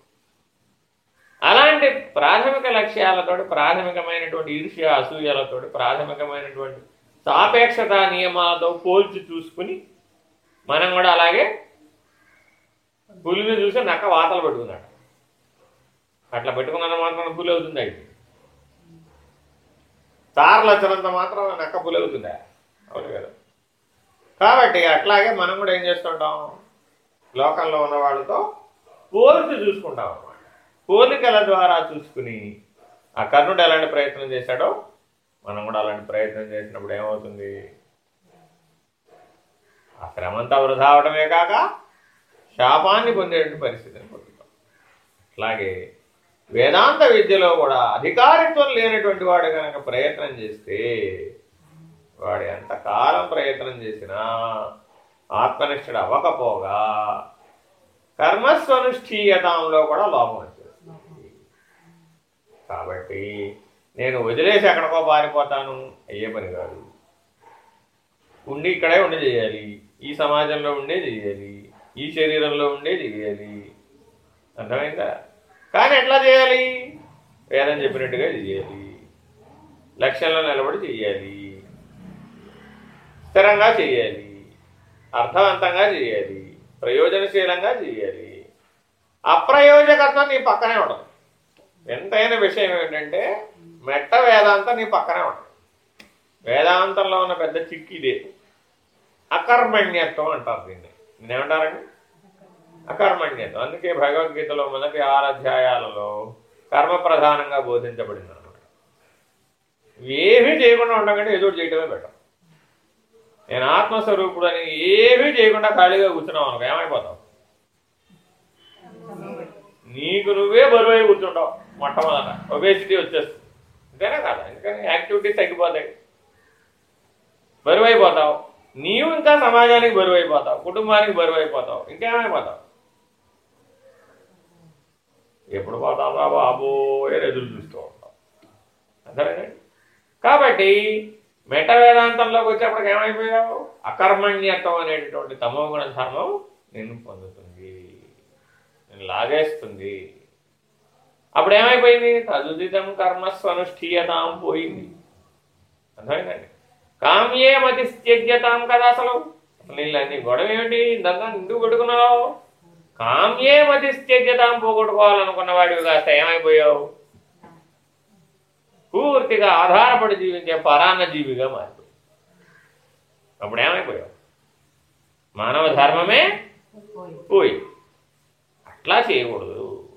అలాంటి ప్రాథమిక లక్ష్యాలతోటి ప్రాథమికమైనటువంటి ఈర్ష్య అసూయలతోటి ప్రాథమికమైనటువంటి సాపేక్షత నియమాలతో పోల్చి చూసుకుని మనం కూడా అలాగే పులిని చూసి నక్క వాతలు పెట్టుకున్నాడు అట్లా పెట్టుకున్నంత మాత్రం పులి అవుతుంది అయితే తారలు వచ్చినంత మాత్రం నక్క పులి అవుతుందా? అవును కదా. కాబట్టి అట్లాగే మనం కూడా ఏం చేస్తుంటాం? లోకంలో ఉన్న వాళ్ళతో పోల్చి చూసుకుంటాం. అన్నమాట పోలికల ద్వారా చూసుకుని ఆ కర్ణుడు ఎలాంటి ప్రయత్నం చేశాడో మనం కూడా అలాంటి ప్రయత్నం చేసినప్పుడు ఏమవుతుంది? ఆ శ్రమంతా వృధా అవడమే కాక శాపాన్ని పొందేటువంటి పరిస్థితిని పొందుతాం. అట్లాగే వేదాంత విద్యలో కూడా అధికారిత్వం లేనటువంటి వాడు కనుక ప్రయత్నం చేస్తే వాడు ఎంతకాలం ప్రయత్నం చేసినా ఆత్మనిష్ఠుడు అవ్వకపోగా కర్మస్వనుష్ఠీయతంలో కూడా లోపం కాబట్టి నేను వదిలేసి ఎక్కడికో పారిపోతాను. అయ్యే పని కాదు. ఉండి ఇక్కడే ఉండి చేయాలి. ఈ సమాజంలో ఉండే చేయాలి. ఈ శరీరంలో ఉండే చేయాలి. అర్థమైందా? కానీ ఎట్లా చేయాలి? వేదం చెప్పినట్టుగా చేయాలి. లక్ష్యంలో నిలబడి చేయాలి. స్థిరంగా చేయాలి. అర్థవంతంగా చేయాలి. ప్రయోజనశీలంగా చేయాలి. అప్రయోజకత్వం నీ పక్కనే ఉండదు ఎంతైన విషయం ఏమిటంటే మెట్ట వేదాంతం నీ పక్కనే ఉండదు వేదాంతంలో ఉన్న పెద్ద చిక్కు ఇదే. అకర్మణ్యత్వం అంటారు దీన్ని. దీన్ని ఏమంటారండి అకర్మణ్యత్వం. అందుకే భగవద్గీతలో మొదటి ఆరు అధ్యాయాలలో కర్మ ప్రధానంగా బోధించబడింది అనమాట ఏమీ చేయకుండా ఉండకంటే ఎదురు చేయటమే బెటర్. నేను ఆత్మస్వరూపుడు అని ఏమీ చేయకుండా ఖాళీగా కూర్చున్నాం అనుకో ఏమైపోతాం నీకు నువ్వే బరువై కూర్చుంటావు మొట్టమొదట. ఒబేసిటీ వచ్చేస్తుంది. అంతేనా కదా? ఎందుకని? యాక్టివిటీస్ తగ్గిపోతాయి. బరువైపోతావు. నీవు ఇంకా సమాజానికి బరువైపోతావు. కుటుంబానికి బరువైపోతావు. ఇంకేమైపోతావు ఎప్పుడు పోతావా బాబో? అని ఎదురు చూస్తూ ఉంటావు. అంతేనండి కాబట్టి మెట వేదాంతంలోకి వచ్చేప్పటికి ఏమైపోయావు? అకర్మణ్యత్వం అనేటటువంటి తమోగుణ ధర్మం నిన్ను పొందుతుంది. లాగేస్తుంది. అప్పుడు ఏమైపోయింది తదుదితం కర్మస్వనుష్ఠీయతాం పోయింది. అర్థమైందండి? కామ్యే మతి త్యజ్యతాం కదా అసలు? నీళ్ళని గొడవ ఏమిటి ఇందాక ఎందుకు పెట్టుకున్నావు కామ్యే మతి త్యజ్యతాం పోగొట్టుకోవాలనుకున్న వాడివి కాస్త ఏమైపోయావు? పూర్తిగా ఆధారపడి జీవించే పరాన్న జీవిగా మారిపోయావు. అప్పుడు ఏమైపోయావు మానవ ధర్మమే పోయి అట్లా చేయకూడదు.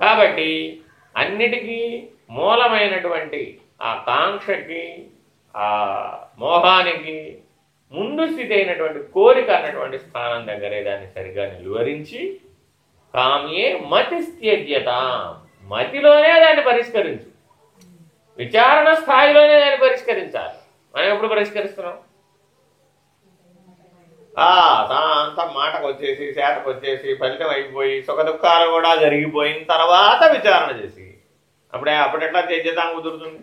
కాబట్టి అన్నిటికీ మూలమైనటువంటి ఆ కాంక్షకి ఆ మోహానికి ముందు స్థితి అయినటువంటి కోరిక అన్నటువంటి స్థానం దగ్గరే దాన్ని సరిగా నిలువరించి కామ్యే మతి స్థ్యజ్యత మతిలోనే దాన్ని పరిష్కరించు. విచారణ స్థాయిలోనే దాన్ని పరిష్కరించాలి. మనం ఎప్పుడు పరిష్కరిస్తున్నాం? అంత మాటకు వచ్చేసి శాతకు వచ్చేసి ఫలితం అయిపోయి సుఖ దుఃఖాలు కూడా జరిగిపోయిన తర్వాత విచారణ చేసి. అప్పుడే అప్పుడెట్లా చేద్దాం కుదురుతుంది?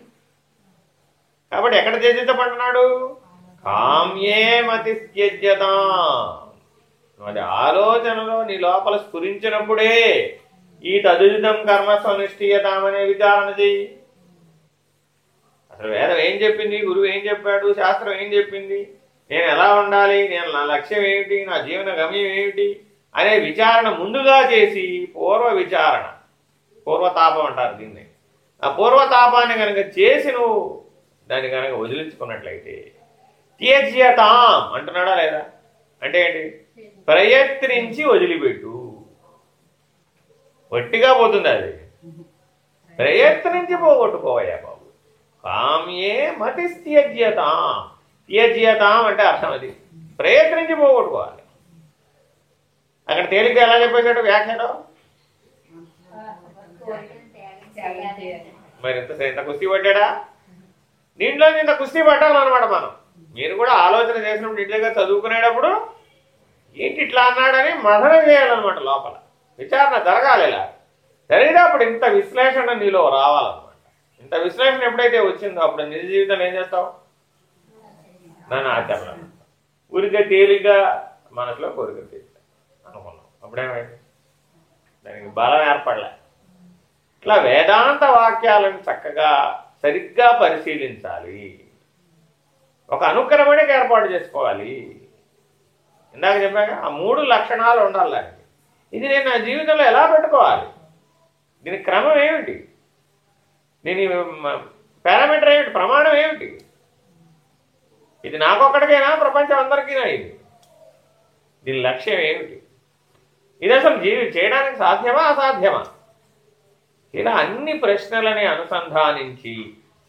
కాబట్టి ఎక్కడ చేద్దామంటున్నాడు కామ్యే మతి త్యజ్యత అది ఆలోచనలో నీ లోపల స్ఫురించినప్పుడే ఈ తదుజితం కర్మ స్వనిష్ఠీయతాం విచారణ చెయ్యి. అసలు వేదం ఏం చెప్పింది? గురువు ఏం చెప్పాడు? శాస్త్రం ఏం చెప్పింది? నేను ఎలా ఉండాలి? నేను నా లక్ష్యం ఏమిటి? నా జీవన గమ్యం ఏమిటి? అనే విచారణ ముందుగా చేసి పూర్వ విచారణ. పూర్వతాపం అంటారు దీన్ని. ఆ పూర్వతాపాన్ని కనుక చేసి నువ్వు దాన్ని కనుక వదిలించుకున్నట్లయితే త్యజ్యతాం అంటున్నాడా లేదా? అంటే ఏంటి? ప్రయత్నించి వదిలిపెట్టు. వట్టిగా పోతుంది అది. ప్రయత్నించి పోగొట్టుకోవయ్యా బాబు. కామ్యే మతి త్యజ్యతాం అంటే అర్థం అది. ప్రయత్నించి పోగొట్టుకోవాలి అక్కడ తేలిక ఎలా చెప్పేశాడు వ్యాఖ్యలో? మరి ఇంత ఇంత కుస్తీ పడ్డాడా? దీంట్లో ఇంత కుస్తీ పట్టాలన్నమాట మనం. మీరు కూడా ఆలోచన చేసినప్పుడు ఇంటి దగ్గర చదువుకునేటప్పుడు ఏంటి ఇట్లా అన్నాడని మదన చేయాలన్నమాట లోపల. విచారణ జరగాలి ఇలా. అప్పుడు ఇంత విశ్లేషణ నీలో రావాలన్నమాట. ఇంత విశ్లేషణ ఎప్పుడైతే వచ్చిందో అప్పుడు నిజ జీవితంలో ఏం చేస్తావు? నన్ను ఆచరణ ఊరికే తేలిగ్గా మనసులో కోరిక తీర్చా. అనుకున్నాం. అప్పుడేమైంది? దానికి బలం ఏర్పడలే. ఇట్లా వేదాంత వాక్యాలను చక్కగా సరిగ్గా పరిశీలించాలి. ఒక అనుక్రమణిక ఏర్పాటు చేసుకోవాలి. ఇందాక చెప్పాక ఆ మూడు లక్షణాలు ఉండాలి దానికి. ఇది నేను నా జీవితంలో ఎలా పెట్టుకోవాలి? దీని క్రమం ఏమిటి? దీని పారామీటర్ ఏమిటి? ప్రమాణం ఏమిటి? ఇది నాకొక్కడికైనా ప్రపంచం అందరికీనా ఇది దీని లక్ష్యం ఏమిటి? ఇది అసలు జీవి చేయడానికి సాధ్యమా? అసాధ్యమా? ఇలా అన్ని ప్రశ్నలని అనుసంధానించి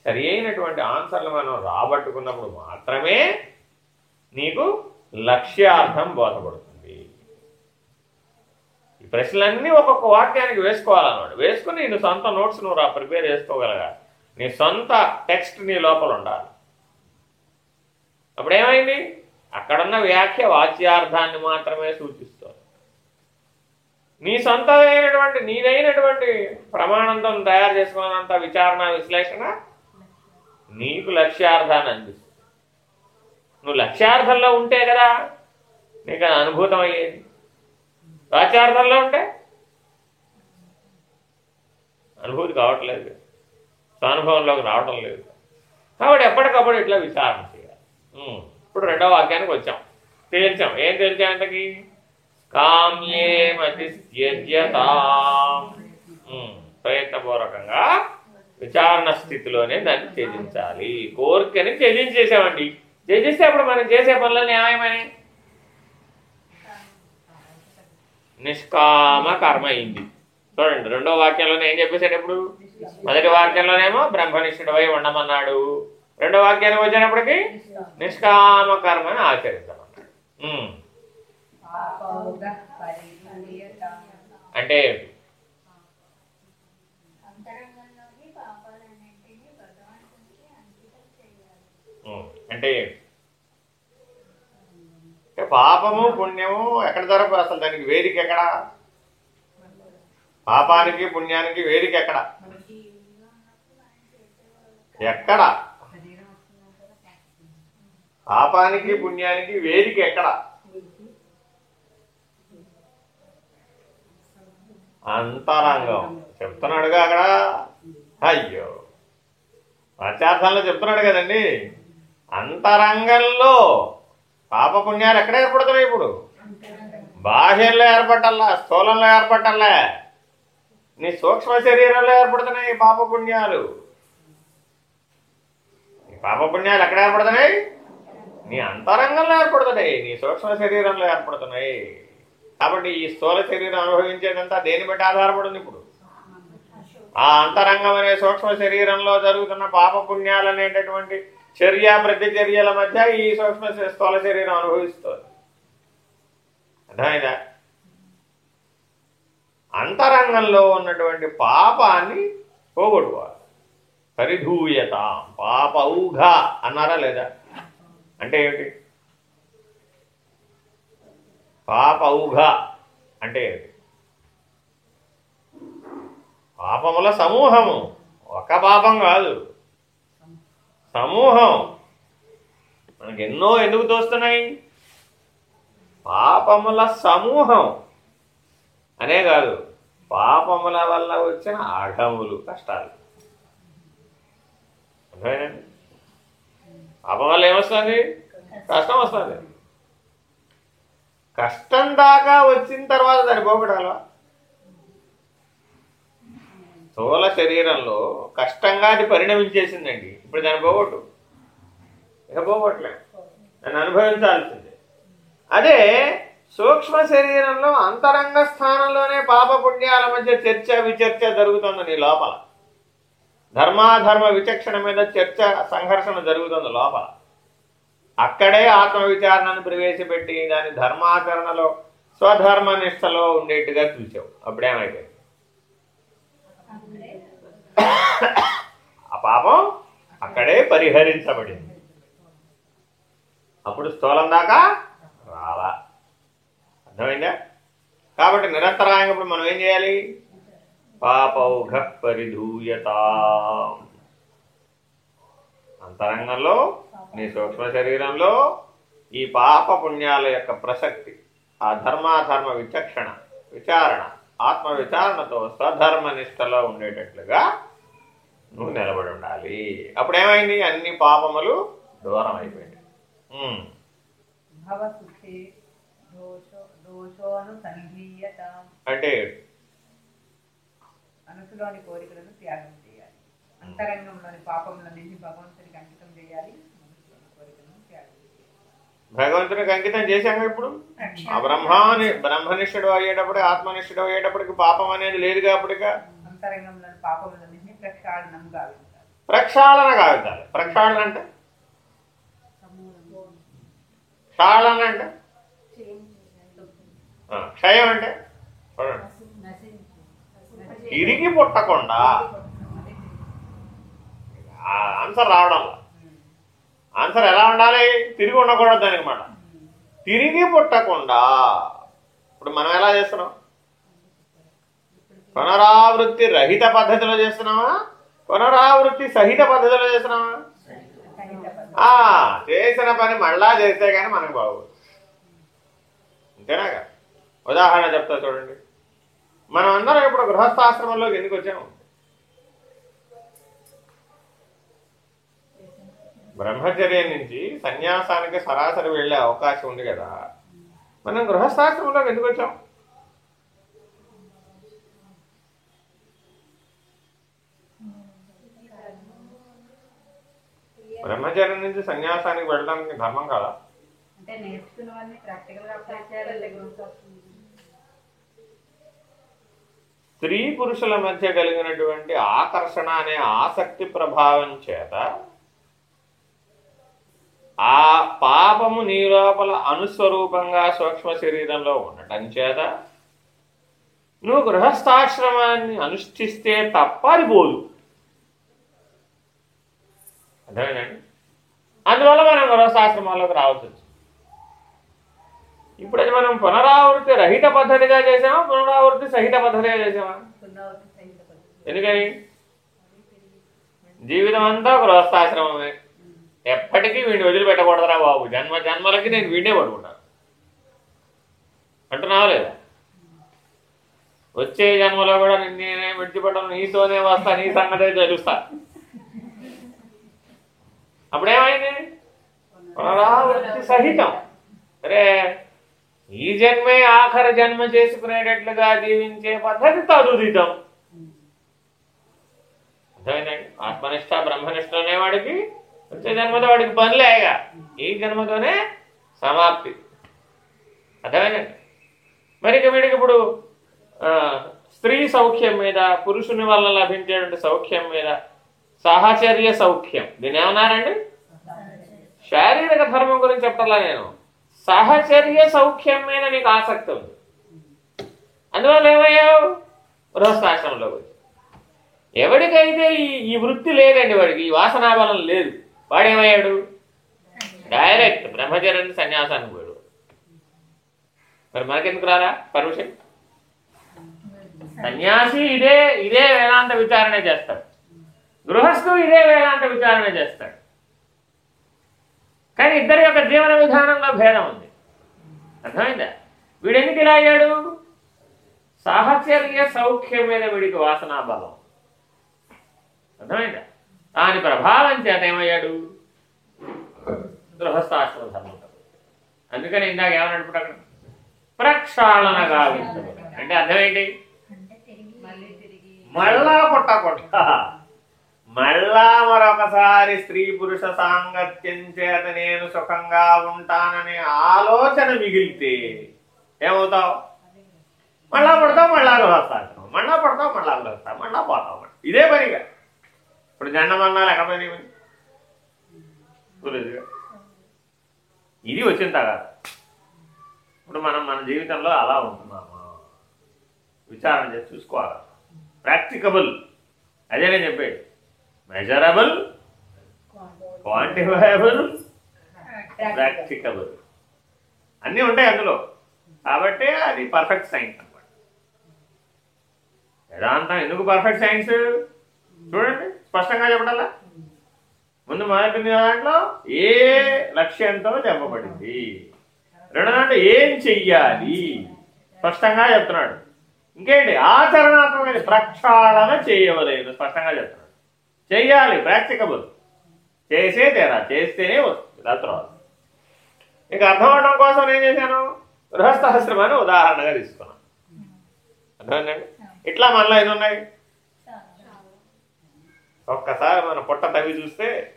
సరి అయినటువంటి ఆన్సర్లు మనం రాబట్టుకున్నప్పుడు మాత్రమే నీకు లక్ష్యార్థం బోధపడుతుంది. ఈ ప్రశ్నలన్నీ ఒక్కొక్క వాక్యానికి వేసుకోవాలన్నమాట. వేసుకుని నీ సొంత నోట్స్ నువ్వు రా ప్రిపేర్ చేసుకోగలగాలి నీ సొంత టెక్స్ట్ నీ లోపల ఉండాలి. అప్పుడు ఏమైంది అక్కడున్న వ్యాఖ్య వాచ్యార్థాన్ని మాత్రమే సూచిస్తుంది. నీ సొంతమైనటువంటి నీదైనటువంటి ప్రమాణంతో తయారు చేసుకున్నంత విచారణ విశ్లేషణ నీకు లక్ష్యార్థాన్ని అందిస్తుంది. నువ్వు లక్ష్యార్థంలో ఉంటే కదా నీకు అది అనుభూతం అయ్యేది వాచ్యార్థంలో ఉంటే అనుభూతి కావట్లేదు. స్వానుభవంలోకి రావటం లేదు. కాబట్టి ఎప్పటికప్పుడు ఇట్లా విచారణ. ఇప్పుడు రెండో వాక్యానికి వచ్చాం. తేల్చాం. ఏం తేల్చాం అంతకి కామ్యే మతి ప్రయత్నపూర్వకంగా విచారణ స్థితిలోనే దాన్ని త్యజించాలి. కోరికని త్యజించేసామండి త్యజిస్తే అప్పుడు మనం చేసే పనులు న్యాయమని? నిష్కామ కర్మ అయింది. చూడండి రెండో వాక్యంలోనే ఏం చెప్పేశాడు ఇప్పుడు? మొదటి వాక్యంలోనేమో బ్రహ్మనిష్ఠుడవై ఉండమన్నాడు. రెండో వాక్యానికి వచ్చినప్పటికీ నిష్కామ కర్మని ఆచరించమన్నాడు అంటే అంటే పాపము పుణ్యము ఎక్కడ జరగదు అసలు దానికి వేదిక ఎక్కడ? పాపానికి పుణ్యానికి వేదిక ఎక్కడ? ఎక్కడ? పాపానికి పుణ్యానికి వేదిక ఎక్కడ? అంతరంగం. చెప్తున్నాడుగా అక్కడ? అయ్యో. వాచ్యార్థంలో చెప్తున్నాడు కదండి. అంతరంగంలో పాపపుణ్యాలు ఎక్కడ ఏర్పడుతున్నాయి ఇప్పుడు? బాహ్యంలో ఏర్పడల్లా స్థూలంలో ఏర్పడల్లా నీ సూక్ష్మ శరీరంలో ఏర్పడుతున్నాయి పాప పాపపుణ్యాలు. ఈ పాపపుణ్యాలు ఎక్కడ ఏర్పడుతున్నాయి? నీ అంతరంగంలో ఏర్పడుతున్నాయి నీ సూక్ష్మ శరీరంలో ఏర్పడుతున్నాయి. కాబట్టి ఈ స్థూల శరీరం అనుభవించేదంతా దేని బట్టి ఆధారపడింది ఇప్పుడు? ఆ అంతరంగం అనే సూక్ష్మ శరీరంలో జరుగుతున్న పాపపుణ్యాలు అనేటటువంటి చర్య ప్రతిచర్యల మధ్య ఈ సూక్ష్మ స్థూల శరీరం అనుభవిస్తుంది. అర్థమైందా? అంతరంగంలో ఉన్నటువంటి పాపాన్ని పోగొట్టుకోవాలి. పరిధూయత పాప ఊఘ అన్నారా లేదా? అంటే ఏమిటి? పాపౌఘ అంటే ఏమిటి? పాపముల సమూహము. ఒక పాపం కాదు. సమూహం. మనకి ఎన్నో ఎందుకు తోస్తున్నాయి? పాపముల సమూహం. అనే కాదు. పాపముల వల్ల వచ్చిన ఆఘములు కష్టాలు. అర్థమైందండి? పాపం వల్ల ఏమొస్తుంది కష్టం వస్తుంది కష్టం దాకా వచ్చిన తర్వాత దాన్ని పోగొట్టాలా? స్థూల శరీరంలో కష్టంగా అది పరిణమించేసిందండి. ఇప్పుడు దాన్ని పోగొట్టు. ఇక పోగొట్టలే. దాన్ని అనుభవించాల్సిందే. అదే సూక్ష్మ శరీరంలో అంతరంగ స్థానంలోనే పాపపుణ్యాల మధ్య చర్చ విచర్చ జరుగుతుంది నీ లోపల. ధర్మాధర్మ విచక్షణ మీద చర్చ సంఘర్షణ జరుగుతుంది లోపల. అక్కడే ఆత్మ విచారణను ప్రవేశపెట్టి దాని ధర్మాచరణలో స్వధర్మ నిష్టలో ఉండేట్టుగా చూసావు అప్పుడేమైపోయింది? ఆ పాపం అక్కడే పరిహరించబడింది. అప్పుడు స్థూలం దాకా రాలా. అర్థమైందా? కాబట్టి నిరంతరాయంగా ఇప్పుడు మనం ఏం చేయాలి? పాపౌఘ పరిధూయత అంతరంగంలో నీ సూక్ష్మ శరీరంలో ఈ పాప పుణ్యాల యొక్క ప్రసక్తి ఆ ధర్మాధర్మ విచక్షణ విచారణ ఆత్మ విచారణతో స్వధర్మ నిష్టలో ఉండేటట్లుగా నువ్వు నిలబడి ఉండాలి. అప్పుడేమైంది? అన్ని పాపములు దూరం అయిపోయింది అంటే మనసులోని కోరికలను త్యాగం చేయాలి. అంతరంగంలోని పాపములన్నింటినీ భగవంతునికి అంకితం చేయాలి. మనసులోని కోరికలను త్యాగం చేయాలి. భగవంతునికి అంకితం చేశాక ఇప్పుడు? ఆ బ్రహ్మాని బ్రహ్మనిష్ఠుడు అయ్యేటప్పుడు ఆత్మనిష్ఠుడు అయ్యేటప్పటికి పాపం అనేది లేదు కాబట్టిగా? అంతరంగంలోని పాపములన్నింటినీ ప్రక్షాళనం గావించాలి. ప్రక్షాళన ప్రక్షాళన అంటే? క్షాళన అంటే? క్షయం అంటే? చూడండి. తిరిగి పుట్టకుండా. ఆన్సర్ రావడం ఆన్సర్ ఎలా ఉండాలి? తిరిగి ఉండకూడదు దానికి మాట. తిరిగి పుట్టకుండా. ఇప్పుడు మనం ఎలా చేస్తున్నాం? పునరావృత్తి రహిత పద్ధతిలో చేస్తున్నామా పునరావృత్తి సహిత పద్ధతిలో చేస్తున్నామా చేసిన పని మళ్ళా చేస్తే కానీ మనకు బాగోదు. అంతేనా ఉదాహరణ చెప్తా చూడండి. మనం అందరం ఇప్పుడు గృహస్థాశ్రమంలోకి ఎందుకు వచ్చాము? బ్రహ్మచర్యం నుంచి సన్యాసానికి సరాసరి వెళ్ళే అవకాశం ఉంది కదా. మనం గృహస్థాశ్రమంలోకి ఎందుకు వచ్చాం? బ్రహ్మచర్యం నుంచి సన్యాసానికి వెళ్ళడానికి ధర్మం కాదా? అంటే నేర్చుకున్నవన్నీ ప్రాక్టికల్గా అప్లై చేయాలంటే గురువు స్త్రీ పురుషుల మధ్య కలిగినటువంటి ఆకర్షణ అనే ఆసక్తి ప్రభావం చేత ఆ పాపము నీ లోపల అనుస్వరూపంగా సూక్ష్మ శరీరంలో ఉండటం చేత నువ్వు గృహస్థాశ్రమాన్ని అనుష్ఠిస్తే తప్ప అది పోదు అర్థమేనండి అందువల్ల మనం గృహస్థాశ్రమాల్లోకి రావాల్సి ఇప్పుడు అది మనం పునరావృత్తి రహిత పద్ధతిగా చేసామా? పునరావృత్తి సహిత పద్ధతిగా చేసామా? ఎందుకని? జీవితం అంతా గృహస్థాశ్రమమే. ఎప్పటికీ వీడిని వదిలిపెట్టకూడదురా బాబు. జన్మ జన్మలకి నేను వీడే పట్టుకుంటాను. అంటున్నావా లేదా? వచ్చే జన్మలో కూడా నేనే విడిచిపెట్టను నీతోనే వస్తా. నీ సంగతే తెలుస్తా. అప్పుడేమైంది? పునరావృత్తి సహితం. అరే ఈ జన్మే ఆఖరి జన్మ చేసుకునేటట్లుగా జీవించే పద్ధతి తదుదితం. అర్థమైందండి? ఆత్మనిష్ట బ్రహ్మనిష్ట అనేవాడికి వచ్చే జన్మతో వాడికి పనిలేగా ఈ జన్మతోనే సమాప్తి. అర్థమైందండి? మరి ఇక వీడికి ఇప్పుడు ఆ, స్త్రీ సౌఖ్యం మీద పురుషుని వల్ల లభించేటువంటి సౌఖ్యం మీద సాహచర్య సౌఖ్యం దీన్ని ఏమన్నారండి? శారీరక ధర్మం గురించి చెప్పాలా నేను. సహచర్య సౌఖ్యం మీద నీకు ఆసక్తి ఉంది. అందువల్ల ఏమయ్యావు? గృహస్థాశ్రమంలోకి వచ్చి ఎవడికైతే ఈ ఈ వృత్తి లేదండి వాడికి ఈ వాసనాబలం లేదు వాడేమయ్యాడు? డైరెక్ట్ బ్రహ్మచర్యని సన్యాసానికి పోయాడు. మరి మనకెందుకు రారా? పర్మిషన్? సన్యాసి ఇదే ఇదే వేదాంత విచారణ చేస్తాడు. గృహస్థు ఇదే వేదాంత విచారణ చేస్తాడు. కానీ ఇద్దరి యొక్క జీవన విధానంలో భేదం ఉంది. అర్థమైందా? వీడు ఎందుకు ఇలా అయ్యాడు? సాహచర్య సౌఖ్యం మీద వీడికి వాసనా బలం అర్థమైందా? దాని ప్రభావం చేత ఏమయ్యాడు? గృహస్థాశ్రమ ధర్మం అందుకని ఇందాక ఏమని అక్కడ? ప్రక్షాళన గావించడం అంటే అర్థం ఏంటి? అంటే తిరిగి మళ్ళీ తిరిగి మళ్ళా మరొకసారి స్త్రీ పురుష సాంగత్యం చేత నేను సుఖంగా ఉంటాననే ఆలోచన మిగిలితే ఏమవుతావు? మళ్ళా పడతావు మళ్ళా గృహస్థాశ్రమం మళ్ళా పడతావు మళ్ళా గృహస్థా మళ్ళా పోతావు ఇదే పనిగా. ఇప్పుడు జెండమన్నాలు ఎక్కడ పని ఇది వచ్చిన తర్వాత. ఇప్పుడు మనం మన జీవితంలో అలా ఉంటున్నాము? విచారణ చేసి చూసుకోవాలి. ప్రాక్టికబుల్. అదే నేను చెప్పేది. మెజరబుల్ క్వాంటిఫైబుల్ ప్రాక్టికబుల్ అన్నీ ఉంటాయి అందులో. కాబట్టి అది పర్ఫెక్ట్ సైన్స్ అనమాట వేదాంతం ఎందుకు పర్ఫెక్ట్ సైన్స్ చూడండి స్పష్టంగా చెప్పడాలా ముందు మొదటి దాంట్లో? ఏ లక్ష్యంతో చెప్పబడింది రెండో దాంట్లో ఏం చెయ్యాలి? స్పష్టంగా చెప్తున్నాడు. ఇంకేంటి? ఆచరణాత్మకమైన ప్రక్షాళన చేయవలేదు. స్పష్టంగా చెప్తున్నాడు. చెయ్యాలి ప్రాక్టికబుల్. చేసే తీరా చేస్తేనే వస్తుంది తర్వాత. ఇంకా అర్థం అవడం కోసం నేను చేశాను? గృహస్థాశ్రమాన్ని ఉదాహరణగా తీసుకున్నాను. అర్థమైందండి? ఇట్లా మనలో ఎన్ని ఉన్నాయి? ఒక్కసారి మన పొట్ట తవ్వి చూస్తే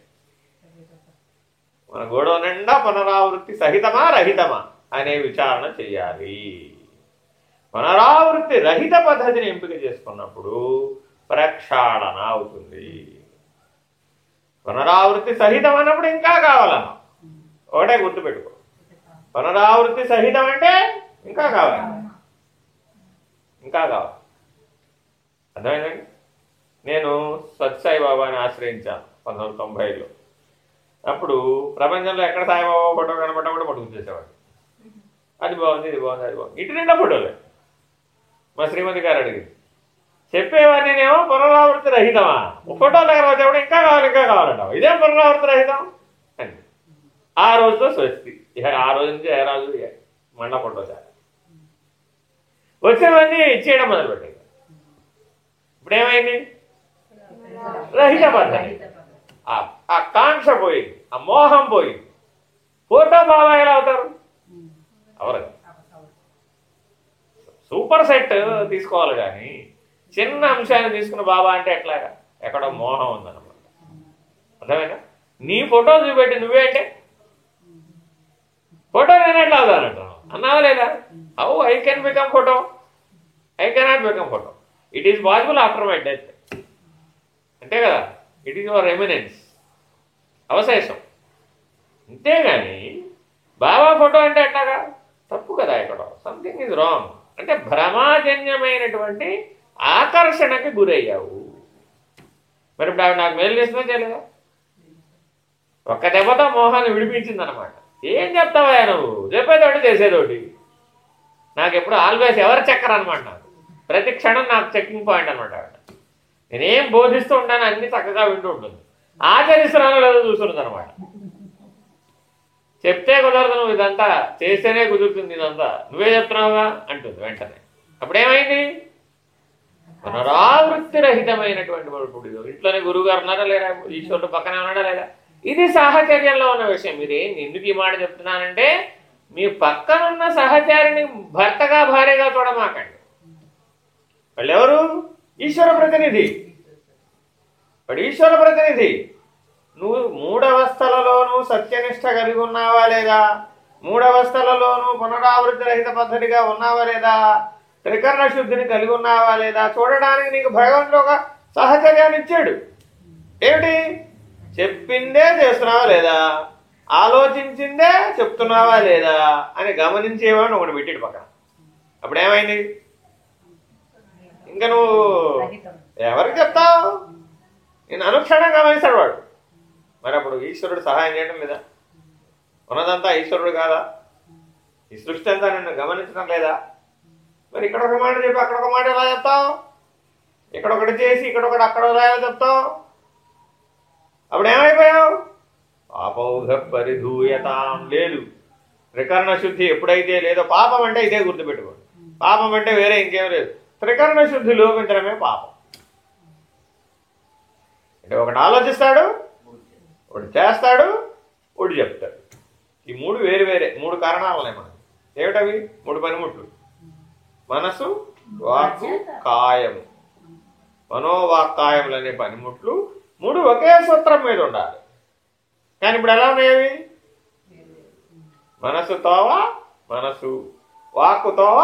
మన గొడవ నిండా పునరావృత్తి సహితమా రహితమా అనే విచారణ చెయ్యాలి. పునరావృత్తి రహిత పద్ధతిని ఎంపిక చేసుకున్నప్పుడు ప్రక్షాళన అవుతుంది. పునరావృత్తి సహితం అన్నప్పుడు ఇంకా కావాలన్నా. ఒకటే గుర్తుపెట్టుకో. పునరావృత్తి సహితం అంటే ఇంకా కావాలి. ఇంకా కావాలి. అర్థమైందండి? నేను సత్ సాయిబాబాని ఆశ్రయించాను పంతొమ్మిది వందల తొంభైలో అప్పుడు ప్రపంచంలో ఎక్కడ సాయిబాబా ఫోటో కనబడ్డా కూడా పట్టుకు చేసేవాడు అది బాగుంది ఇది బాగుంది అది బాగుంది. ఇటు నిండా ఫోటోలే. మా శ్రీమతి గారు అడిగింది. చెప్పేవాడిని నేనేమో పునరావృతి రహితమా ఫోటో దగ్గర వచ్చేప్పుడు ఇంకా కావాలి ఇంకా కావాలంటావు? ఇదేం పునరావృతి రహితం? అని. ఆ రోజుతో స్వస్తి. ఇక ఆ రోజు నుంచి ఏ రోజు ఇక మండ ఫోటో సార్ వచ్చినవన్నీ ఇచ్చేయడం మొదలుపెట్టాయి. ఇప్పుడు ఏమైంది రహిత పద్ధతి ఆ- ఆ కాంక్ష పోయింది. ఆ మోహం పోయింది. ఫోటో బాబా ఎలా అవుతారు? అవరు సూపర్ సెట్ తీసుకోవాలి కానీ చిన్న అంశాన్ని తీసుకున్న బాబా అంటే ఎట్లాగా? ఎక్కడో మోహం ఉందన్నమాట. అర్థమైనా నీ ఫోటో చూపెట్టి నువ్వే అంటే? ఫోటో నేను ఎట్లా అవుతానంటాను అన్నావా లేదా how I can become photo? I cannot become photo. It is possible after my death. అంతే కదా? It is your eminence. అవశేషం. అంతేగాని బాబా ఫోటో అంటే ఎట్లాగా? తప్పు కదా ఇక్కడ సంథింగ్ ఈజ్ రాంగ్. అంటే భ్రమాజన్యమైనటువంటి ఆకర్షణకి గురయ్యావు. మరి ఇప్పుడు ఆవిడ నాకు మేలు చేసినా చేయలేదా? ఒక్క దెబ్బతో మోహాన్ని విడిపించింది అనమాట ఏం చెప్తావా నువ్వు? చెప్పేదోటి చేసేదోటి. నాకు ఎప్పుడు ఆల్వేస్ ఎవరు చెక్కర్ అనమాట నాకు. ప్రతి క్షణం నాకు చెక్కింగ్ పాయింట్ అనమాట ఆవిడ. నేనేం బోధిస్తూ ఉంటాను అన్ని చక్కగా వింటూ ఉంటుంది. ఆచరిస్తున్నానో లేదో చూస్తున్నది అనమాట చెప్తే కుదరదు నువ్వు ఇదంతా చేస్తేనే కుదురుతుంది ఇదంతా. నువ్వే చెప్తున్నావుగా? అంటుంది వెంటనే. అప్పుడు ఏమైంది పునరావృత్తి రహితమైనటువంటి ఇప్పుడు ఇంట్లోనే గురువు గారు ఉన్నారా లేదా ఈశ్వరుడు పక్కనే ఉన్నాడా లేదా? ఇది సాహచర్యంలో ఉన్న విషయం. ఇది ఎందుకు ఈ మాట చెప్తున్నానంటే మీ పక్కనున్న సహచారిని భర్తగా భార్యగా చూడమాకండి. వాళ్ళెవరు? ఈశ్వర ప్రతినిధి. వాడు ఈశ్వర ప్రతినిధి. నువ్వు మూడవస్థలలోనూ సత్యనిష్ట కలిగి ఉన్నావా లేదా? మూడవస్థలలోనూ పునరావృత్తి రహిత పద్ధతిగా ఉన్నావా లేదా? త్రికరణ శుద్ధిని కలిగి ఉన్నావా లేదా? చూడడానికి నీకు భగవంతుడు ఒక సహచర్యాన్ని ఇచ్చాడు. ఏమిటి? చెప్పిందే చేస్తున్నావా లేదా? ఆలోచించిందే చెప్తున్నావా లేదా అని గమనించేవాడిని ఒకటి పెట్టాడు పక్కన. అప్పుడు ఏమైంది ఇంకా నువ్వు ఎవరికి చెప్తావు? నేను అనుక్షణం గమనిస్తాడు వాడు. మరి అప్పుడు ఈశ్వరుడు సహాయం చేయడం లేదా? ఉన్నదంతా ఈశ్వరుడు కాదా? ఈ సృష్టి అంతా నిన్ను గమనించడం లేదా? మరి ఇక్కడ ఒక మాట చెప్పి అక్కడ ఒక మాట ఎలా చెప్తావు? ఇక్కడ ఒకటి చేసి ఇక్కడ ఒకటి అక్కడ ఎలా చెప్తావు? అప్పుడు ఏమైపోయావు? పాపౌఘ పరిధూయతాం లేదు. త్రికరణ శుద్ధి ఎప్పుడైతే లేదో పాపం అంటే ఇదే గుర్తుపెట్టుకోండి పాపం అంటే వేరే ఇంకేం లేదు. త్రికరణ శుద్ధి లోపించడమే పాపం. అంటే ఒకటి ఆలోచిస్తాడు ఒకటి చేస్తాడు ఒకటి చెప్తాడు. ఈ మూడు వేరు వేరే మూడు కారణాలు ఉన్నాయి మనకి. ఏమిటవి? మూడు పనిముట్లు. మనసు వాక్కు కాయము. మనోవాక్కాయములు అనే పనిముట్లు మూడు ఒకే సూత్రం మీద ఉండాలి. కానీ ఇప్పుడు ఎలా ఉన్నాయవి మనసు తోవ మనసు వాక్కు తోవ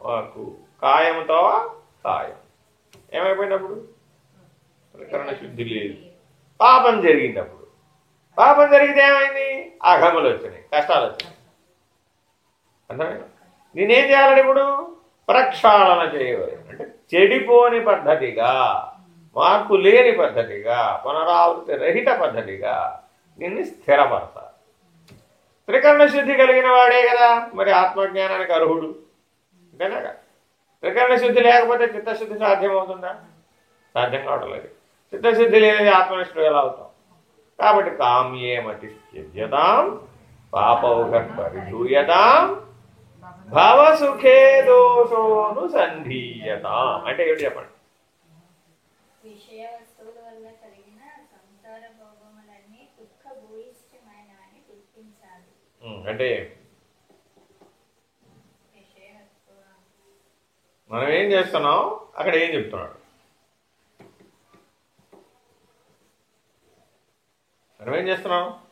వాక్కు కాయము తోవ కాయం ఏమైపోయినప్పుడు? ప్రకరణ శుద్ధి లేదు. పాపం జరిగినప్పుడు. పాపం జరిగితే ఏమైంది? అఘములు వచ్చినాయి కష్టాలు వచ్చినాయి. అర్థమైనా నేనేం చేయాలని ఇప్పుడు ప్రక్షాళన చేయవాలి. అంటే చెడిపోని పద్ధతిగా మార్పు లేని పద్ధతిగా పునరావృతి రహిత పద్ధతిగా దీన్ని స్థిరపరచాలి. త్రికరణ శుద్ధి కలిగిన వాడే కదా మరి ఆత్మజ్ఞానానికి అర్హుడు. అంతేనా త్రికరణ శుద్ధి లేకపోతే చిత్తశుద్ధి సాధ్యమవుతుందా? సాధ్యం కావట్లేదు చిత్తశుద్ధి లేని ఆత్మనిష్ఠుడు ఎలా అవుతాం? కాబట్టి కామ్యే మతి త్యజ్యతాం పాపౌఘ పరిధూయతాం భవసుఖే దోషోను సంధీయతాం. అంటే ఏమిటి చెప్పండి? అంటే మనం ఏం చేస్తున్నాం? అక్కడ ఏం చెప్తున్నాడు? మనం ఏం చేస్తున్నాం?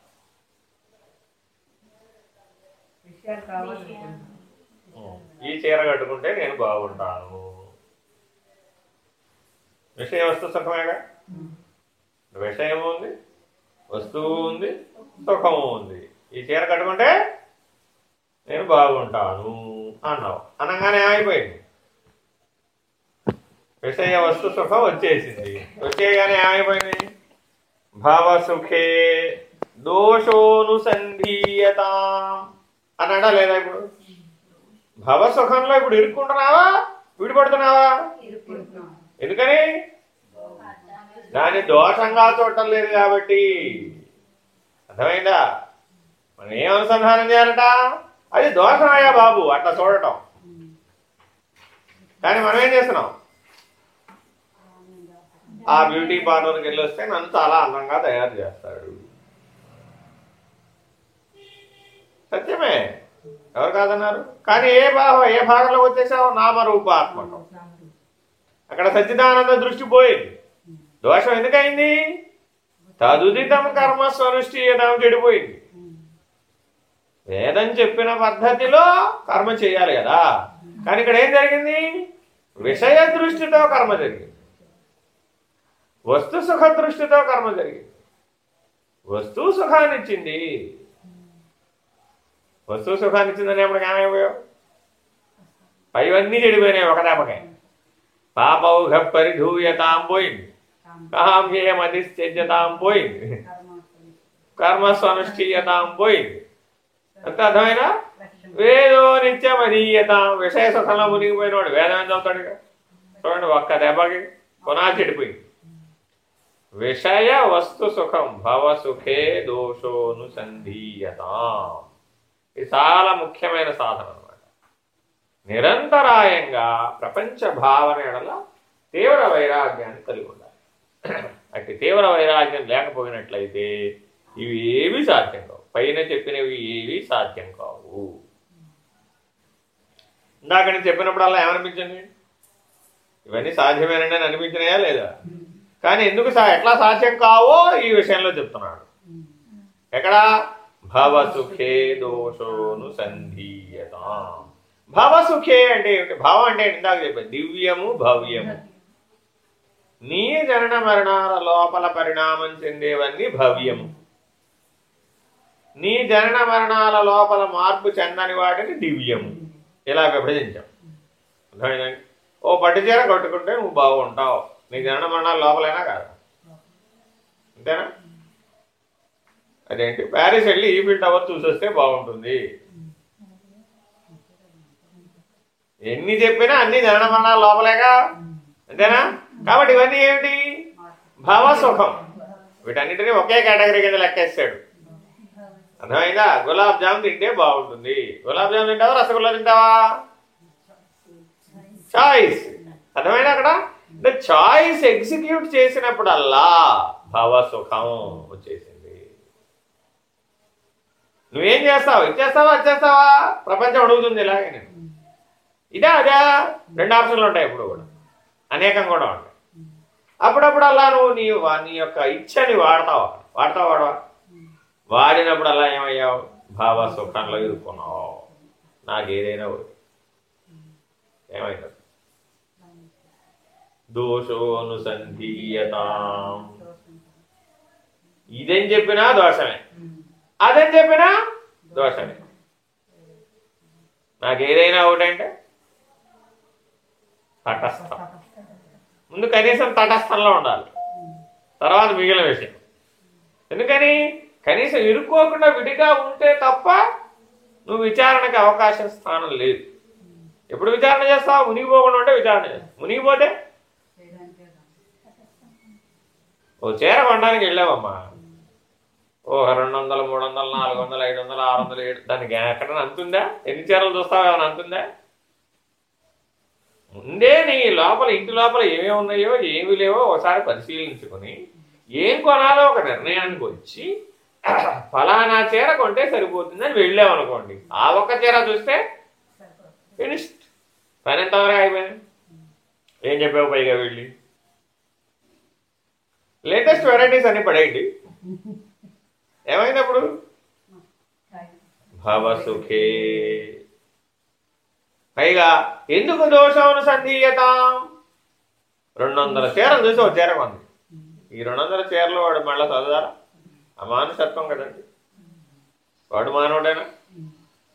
ఈ చీర కట్టుకుంటే నేను బాగుంటాను. విషయ వస్తు సుఖమేగా విషయము ఉంది వస్తువు ఉంది సుఖము ఉంది. ఈ చీర కట్టుకుంటే నేను బాగుంటాను అన్నావు. అనగానే ఏమైపోయింది విషయ వస్తు సుఖం వచ్చేసింది. వచ్చేయగానే ఏమైపోయింది భవసుఖే దోషోనుసంధీయత. అన్నాడా లేదా ఇప్పుడు? భవసుఖంలో ఇప్పుడు ఇరుక్కుంటున్నావా? విడిపడుతున్నావా? ఎందుకని? దాన్ని దోషంగా చూడటం లేదు కాబట్టి. అర్థమైందా? మనం ఏం అనుసంధానం చేయాలట? అది దోషమయ్యా బాబు అట్లా చూడటం. కానీ మనం ఏం చేస్తున్నాం? ఆ బ్యూటీ పార్లర్కి వెళ్ళి వస్తే నన్ను చాలా అందంగా తయారు చేస్తాడు. సత్యమే? ఎవరు కాదన్నారు? కానీ ఏ భావ ఏ భాగంలో వచ్చేసావు నామరూపాత్మకం అక్కడ సచ్చిదానంద దృష్టి పోయింది. దోషం ఎందుకైంది? తదుదితం కర్మ స్వనుష్ఠీయతం చెడిపోయింది. వేదం చెప్పిన పద్ధతిలో కర్మ చేయాలి కదా. కానీ ఇక్కడ ఏం జరిగింది? విషయ దృష్టితో కర్మ జరిగింది. వస్తు సుఖ దృష్టితో కర్మ జరిగింది. వస్తువు సుఖాన్నిచ్చింది. వస్తువు సుఖాన్ని ఇచ్చిందని అప్పటికి ఏమైపోయావు పైవన్నీ చెడిపోయినాయి ఒక పాపౌఘ పరిధూయతాం పోయింది. కామ్యేమధిశ్చర్యతాం పోయింది. కర్మస్వనుష్ఠీయతాం పోయింది. అంత అర్థమైనా వేదో నిత్యమధీయతాం. విషయ సుఖంలో మునిగిపోయినవాడు వేదం ఏం చదువుతాడు చూడండి ఒక్క దెబ్బకి పునాది చెడిపోయింది. విషయ వస్తు సుఖం భవ సుఖే దోషోను ఇది చాలా ముఖ్యమైన సాధన అనమాట నిరంతరాయంగా ప్రపంచ భావన ఎడల తీవ్ర వైరాగ్యాన్ని కలిగి ఉండాలి. అట్టి తీవ్ర వైరాగ్యం లేకపోయినట్లయితే ఇవి ఏవి సాధ్యం కావు. పైన చెప్పినవి ఏవి సాధ్యం కావు. ఇందాక నేను చెప్పినప్పుడల్లా ఏమనిపించింది? ఇవన్నీ సాధ్యమేనండి అని అనిపించినాయా లేదా? కానీ ఎందుకు సా ఎట్లా సాధ్యం కావో ఈ విషయంలో చెప్తున్నాడు. ఎక్కడ? భవసుఖే దోషోను సంధీయత. భవసుఖే అంటే ఏమిటి? భావం అంటే ఇందాక చెప్పాను. దివ్యము భవ్యము. నీ జనన మరణాల లోపల పరిణామం చెందేవన్నీ భవ్యము. నీ జనన మరణాల లోపల మార్పు చెందని వాటిని దివ్యము. ఇలా విభజించాం. అర్థమైందండి ఓ పట్టు చీర కట్టుకుంటే నువ్వు బాగుంటావు. నీ జనన మరణాల లోపలైనా కాదు. అంతేనా? అదేంటి? ప్యారిస్ వెళ్ళి ఈఫిల్ టవర్ చూసొస్తే బాగుంటుంది. ఎన్ని చెప్పినా అన్ని జనన లోపలేగా? అంతేనా? కాబట్టి ఇవన్నీ ఏమిటి? భావసుఖం. వీటన్నిటిని ఒకే కేటగిరీ కింద లెక్కేస్తాడు. అర్థమైందా? గులాబ్ జామ్ తింటే బాగుంటుంది. గులాబ్ జామ్ తింటావా? రసగుల్లా తింటావా? చాయిస్ అర్థమైనా అక్కడ? చాయిస్ ఎగ్జిక్యూట్ చేసినప్పుడల్లా భవసుఖం వచ్చేసి నువ్వేం చేస్తావు? ఇచ్చేస్తావా ఇచ్చేస్తావా ప్రపంచం అడుగుతుంది ఇలాగే నేను. ఇదే అదే? రెండు ఆప్షన్లు ఉంటాయి ఇప్పుడు కూడా. అనేకం కూడా ఉంటాయి. అప్పుడప్పుడు అలా నువ్వు నీ నీ యొక్క ఇచ్చని వాడతావా? వాడతావా వాడవా? వాడినప్పుడు అలా ఏమయ్యావు? భావ సుఖంలో ఇరుక్కున్నావు. నాకు ఏదైనా. ఏమైంది? దోషోనుసంధీయత. ఇదేం చెప్పినా దోషమే. అదేం చెప్పినా? దోషమే. నాకు ఏదైనా ఒకటంటే తటస్థం. ముందు కనీసం తటస్థంలో ఉండాలి. తర్వాత మిగిలిన విషయం. ఎందుకని? కనీసం ఇరుక్కోకుండా విడిగా ఉంటే తప్ప నువ్వు విచారణకి అవకాశం స్థానం లేదు. ఎప్పుడు విచారణ చేస్తావు? మునిగిపోకుండా ఉంటే విచారణ చేస్తావు. మునిగిపోతే? ఓ చీర కొనడానికి వెళ్ళావమ్మా. ఓ రెండు వందలు మూడు వందలు నాలుగు వందలు ఐదు వందలు ఆరు వందలు ఏడు దానికి ఎక్కడ అంతుందా? ఎన్ని చీరలు చూస్తావు? ఏమైనా అంతుందా? ముందే నీ లోపల ఇంటి లోపల ఏమేమి ఉన్నాయో ఏమి లేవో ఒకసారి పరిశీలించుకొని ఏం కొనాలో ఒక నిర్ణయానికి వచ్చి ఫలానా చీర కొంటే సరిపోతుందని వెళ్ళామనుకోండి. ఆ ఒక్క చీర చూస్తే ఫినిష్డ్ పని ఎంతవరకు అయిపోయింది? ఏం చెప్పావు పైగా వెళ్ళి లేటెస్ట్ వెరైటీస్ అన్ని పడేయండి. ఏమైనప్పుడు భవసుఖే. పైగా ఎందుకు దోషమును సంధీయత? రెండు వందల చీరలు చూసి ఒక చీర కొంది. ఈ రెండు వందల చీరలు వాడు మళ్ళీ చదవాలా అమానుషత్వం కదండి. వాడు మానవుడేనా?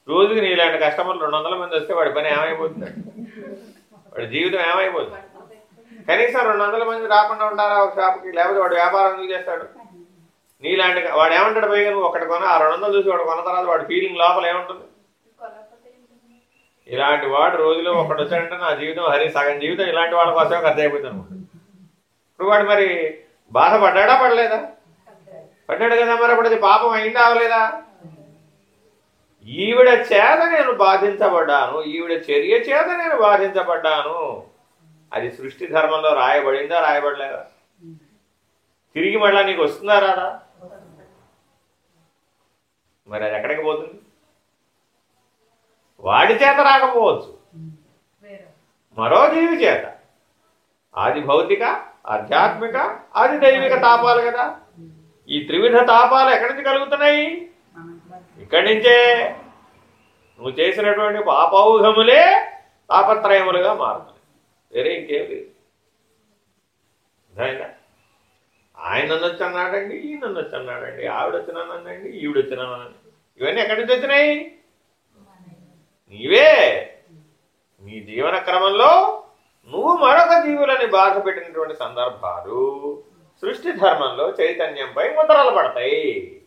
రోజుకి నీలాంటి కస్టమర్లు రెండు వందల మంది వస్తే వాడి పని ఏమైపోతుంది? వాడి జీవితం ఏమైపోతుంది? కనీసం రెండు వందల మంది రాకుండా ఉంటారా ఒక షాప్కి? లేకపోతే వాడు వ్యాపారం ఎందుకు చేస్తాడు? నీలాంటి వాడు ఏమంటాడు పైగా నువ్వు ఒకటి కొన ఆ రెండు వందలు చూసి వాడు కొన్న తర్వాత వాడు ఫీలింగ్ లోపల ఏముంటుంది? ఇలాంటి వాడు రోజులో ఒకటి వచ్చాడంటే నా జీవితం హరి సగం జీవితం ఇలాంటి వాళ్ళ కోసమే ఖర్చు అయిపోతుంది ఇప్పుడు వాడు మరి బాధపడ్డా పడలేదా? పడ్డాడు కదా మరి అప్పుడు అది పాపం అయిందా అవలేదా? ఈవిడ చేత నేను బాధించబడ్డాను ఈవిడ చర్య చేత నేను బాధించబడ్డాను. అది సృష్టి ధర్మంలో రాయబడిందా రాయబడలేదా? తిరిగి మళ్ళా నీకు వస్తుందా రాదా? మరి అది ఎక్కడికి పోతుంది? వాడి చేత రాకపోవచ్చు. మరో జీవి చేత. ఆది భౌతిక ఆధ్యాత్మిక ఆది దైవిక తాపాలు కదా. ఈ త్రివిధ తాపాలు ఎక్కడి నుంచి కలుగుతున్నాయి? ఇక్కడి నుంచే. నువ్వు చేసినటువంటి పాపౌఘములే తాపత్రయములుగా మారుతున్నాయి. వేరే ఇంకేం లేదు. అర్థమైందా? ఆయన నన్నొచ్చి అన్నాడండి ఈయన నన్నొచ్చి అన్నాడండి ఆవిడ వచ్చినానండి ఈవిడ వచ్చినానండి ఇవన్నీ ఎక్కడి నుంచి వచ్చినాయి? నీవే. నీ జీవన క్రమంలో నువ్వు మరొక జీవులని బాధ పెట్టినటువంటి సందర్భాలు సృష్టి ధర్మంలో చైతన్యంపై ముద్రలు పడతాయి.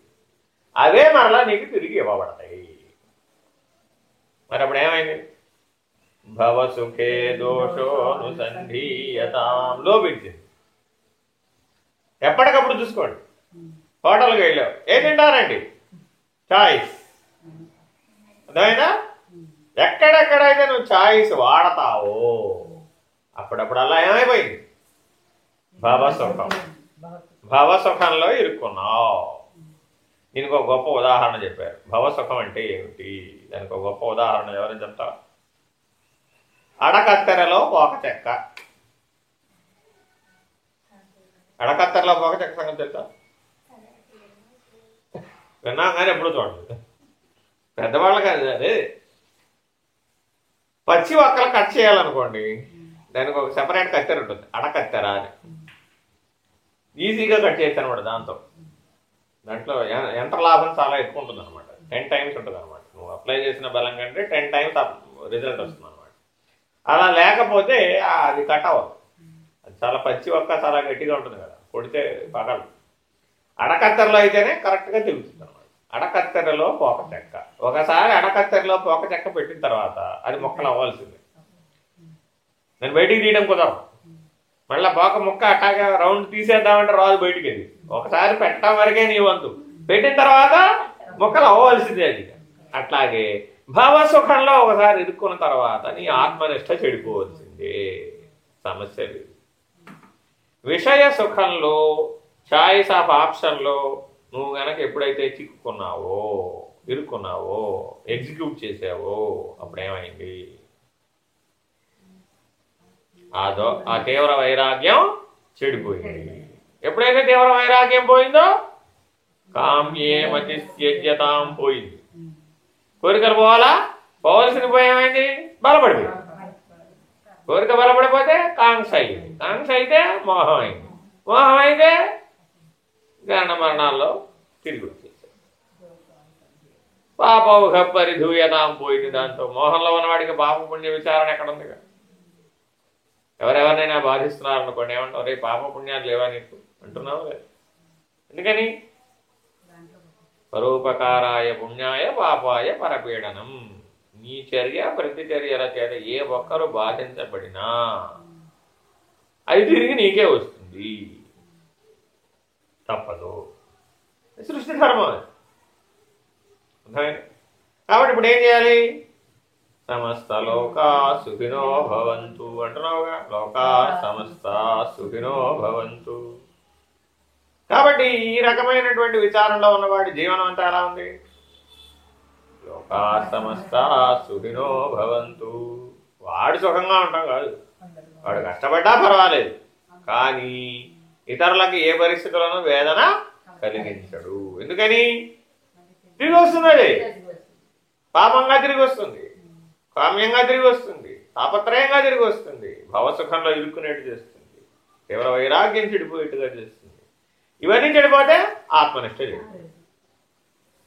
అవే మరలా నీకు తిరిగి ఇవ్వబడతాయి. మరి అప్పుడు ఏమైంది? భవసుఖే దోషోనుసంధీయతాం లోపించింది. ఎప్పటికప్పుడు చూసుకోండి. హోటల్కి వెళ్ళావు ఏం తింటారండి? చాయిస్. అర్థమైనా ఎక్కడెక్కడైతే నువ్వు చాయిస్ వాడతావో అప్పుడప్పుడు అలా ఏమైపోయింది? భావసుఖం. భవసుఖంలో ఇరుక్కున్నావు. దీనికి ఒక గొప్ప ఉదాహరణ చెప్పారు. భవసుఖం అంటే ఏమిటి? దానికి ఒక గొప్ప ఉదాహరణ ఎవరైనా చెప్తారు అడకత్తెరలో ఒక చెక్క. అడకత్తెరలో పోక చెక్క సంగతి తెలుసా? విన్నాం కానీ ఎప్పుడు చూడండి పెద్దవాళ్ళు కాదు అదే. పచ్చి ఒక్కలు కట్ చేయాలనుకోండి దానికి ఒక సెపరేట్ కత్తెర ఉంటుంది. అడకత్తెర అని. ఈజీగా కట్ చేయొచ్చు అనమాట దాంతో. దాంట్లో ఎంత యంత్ర లాభం చాలా ఎక్కువ ఉంటుంది అనమాట టెన్ టైమ్స్ ఉంటుంది అనమాట నువ్వు అప్లై చేసిన బలం కంటే టెన్ టైమ్స్ రిజల్ట్ వస్తుంది అనమాట అలా లేకపోతే అది కట్ అవ్వదు. చాలా పచ్చి ఒక్క చాలా గట్టిగా ఉంటుంది కదా. కొడితే పగలు. అడకత్తెరలో అయితేనే కరెక్ట్గా తిరుగుతుంది అనమాట అడకత్తెరలో పోక చెక్క. ఒకసారి అడకత్తెరలో పోక చెక్క పెట్టిన తర్వాత అది మొక్కలు అవ్వాల్సిందే. నేను బయటికి తీయడం కుదరదు. మళ్ళీ పోక ముక్క అట్టాగా రౌండ్ తీసేద్దామంటే రాదు బయటికి అది. ఒకసారి పెట్టడం వరకే నీ వంతు. పెట్టిన తర్వాత ముక్కలు అవ్వాల్సిందే అది. అట్లాగే భావసుఖంలో ఒకసారి ఇరుక్కున్న తర్వాత నీ ఆత్మనిష్ట చెడిపోవలసిందే. సమస్య లేదు. విషయ సుఖంలో చాయిస్ ఆఫ్ ఆప్షన్లో నువ్వు గనక ఎప్పుడైతే చిక్కుకున్నావో ఇరుక్కున్నావో ఎగ్జిక్యూట్ చేసావో అప్పుడేమైంది? అదో ఆ తీవ్ర వైరాగ్యం చెడిపోయింది. ఎప్పుడైతే తీవ్ర వైరాగ్యం పోయిందో కామ్యే మతి త్యజ్యతాం పోయింది. కోరికలు పోవాలా? పోవలసిన పోయేమైంది? బలపడిపోయింది. కోరిక బలపడిపోతే కాంక్ష అయింది కాంక్ష అయితే మోహం అయింది మోహం అయితే గరణ మరణాల్లో తిరిగి పాప పాపౌహ పరిధూయనాం పోయింది దాంతో మోహంలో ఉన్నవాడికి పాప పుణ్య విచారణ ఎక్కడ ఉంది ఎవరెవరినైనా బాధిస్తున్నారు అనుకోండి ఏమంటావు? రే పాప పుణ్యాలు లేవా నీకు? అంటున్నావు లేదు ఎందుకని? పరోపకారాయ పుణ్యాయ పాపాయ పరపీడనం. నీ చర్య ప్రతిచర్యల చేత ఏ ఒక్కరు బాధించబడినా అది తిరిగి నీకే వస్తుంది. తప్పదు. సృష్టి ధర్మం అది. కాబట్టి ఇప్పుడు ఏం చేయాలి? సమస్త లోకా సుఖినో భవంతు అంటున్నావుగా లోకా సమస్త సుఖినో భవంతు. కాబట్టి ఈ రకమైనటువంటి విచారంలో ఉన్నవాడి జీవనం అంతా ఎలా ఉంది? లోకా సమస్త సుఖినో భవంతు. వాడు సుఖంగా ఉంటాం కాదు. వాడు కష్టపడ్డా పర్వాలేదు. కానీ ఇతరులకు ఏ పరిస్థితులను వేదన కలిగించడు. ఎందుకని? తిరిగి వస్తుంది అది పాపంగా తిరిగి వస్తుంది. కామ్యంగా తిరిగి వస్తుంది. తాపత్రయంగా తిరిగి వస్తుంది. భవసుఖంలో ఇరుక్కునేట్టు చేస్తుంది. తీవ్ర వైరాగ్యం చెడిపోయేట్టుగా చేస్తుంది. ఇవన్నీ చెడిపోతే ఆత్మనిష్ట చెడిపోతుంది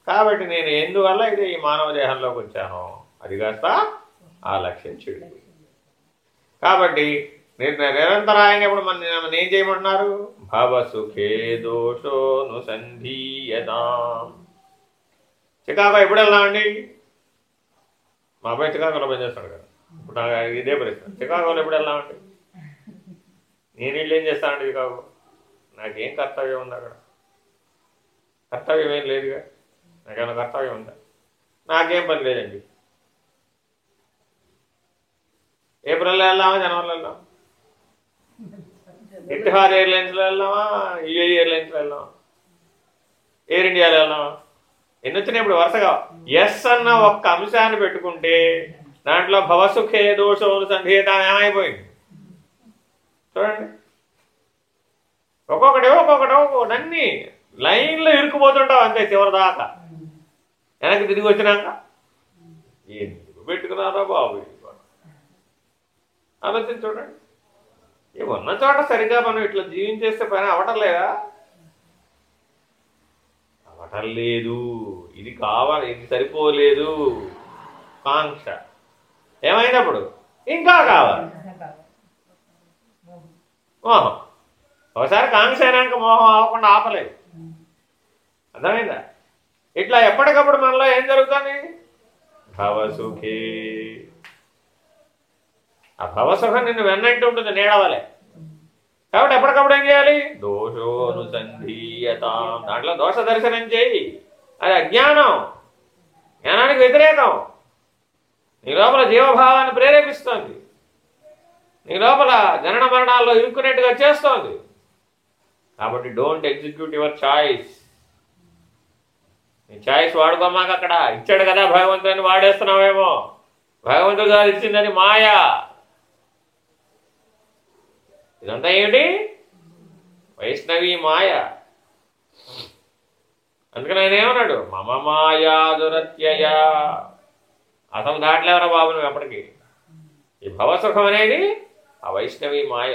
కాబట్టి నేను ఎందువల్ల ఇది ఈ మానవ దేహంలోకి వచ్చాను? అది కాస్త ఆ లక్ష్యం చెడు. కాబట్టి నేను నిరంతరాయంగా ఇప్పుడు మన నన్ను ఏం చేయమంటున్నారు? భవసుఖే దోషోను సంధీయతాం. చికాగో ఎప్పుడు వెళ్దామండి? మా అబ్బాయి చికాగోలో పనిచేస్తాడు కదా. ఇప్పుడు నాకు ఇదే పరిస్థితి. చికాగోలో ఎప్పుడు వెళ్దామండి? నేను ఇల్లు ఏం చేస్తానండి చికాగో నాకేం కర్తవ్యం ఉంది అక్కడ? కర్తవ్యం ఏం లేదుగా? నాకేమైనా కర్తవ్యం ఉందా నాకేం పని లేదండి. ఏప్రిల్లో వెళ్దామా జనవరిలో వెళ్దాం ఇతిహాద్ ఎయిర్లైన్స్లో వెళ్దామా యుఏ ఎయిర్లైన్స్లో వెళ్దామా ఎయిర్ ఇండియాలో వెళ్దామా ఎన్ని వచ్చినాయి ఇప్పుడు వరుసగా? ఎస్ అన్న ఒక్క అంశాన్ని పెట్టుకుంటే దాంట్లో భవసుఖే దోషం సంధీత ఏమైపోయింది చూడండి. ఒక్కొక్కటి ఒక్కొక్కటి ఒక్కొక్కటి అన్ని లైన్లో ఇరుక్కుపోతుంటావు అంతే చివరి దాకా వెనక్కి తిరిగి వచ్చినాక? ఎందుకు పెట్టుకున్నారా బాబు? ఈ ఆలోచించి చూడండి. ఇవి ఉన్న చోట సరిగా మనం ఇట్లా జీవించేస్తే పని అవటం లేదా అవటం లేదు. ఇది కావాలి ఇది సరిపోలేదు. కాంక్ష. ఏమైనప్పుడు? ఇంకా కావాలి. మోహం ఒకసారి కాంక్ష అయినాక మోహం అవ్వకుండా ఆపలేదు. అర్థమైందా? ఇట్లా ఎప్పటికప్పుడు మనలో ఏం జరుగుతుంది? భవసుఖే. ఆ భవసుఖం నిన్ను వెన్నంటూ ఉంటుంది నీడవలే. కాబట్టి ఎప్పటికప్పుడు ఏం చేయాలి? దోషోనుసంధీయత దాంట్లో దోష దర్శనం చేయి. అది అజ్ఞానం. జ్ఞానానికి వ్యతిరేకం. నీ లోపల జీవభావాన్ని ప్రేరేపిస్తుంది. నీ లోపల జనన మరణాల్లో ఇరుక్కునేట్టుగా చేస్తోంది. కాబట్టి don't execute your choice choice వాడుకోమాక అక్కడ. ఇచ్చాడు కదా భగవంతుని వాడేస్తున్నావేమో. భగవంతుడు గారు ఇచ్చిందని మాయా. ఇదంతా ఏమిటి? వైష్ణవి మాయ. అందుకని ఆయన ఏమన్నాడు? మమ మాయా దురత్యయ. అసలు దాటలేవరా బాబు నువ్వు ఎప్పటికీ? ఈ భవసుఖం అనేది ఆ వైష్ణవి మాయ.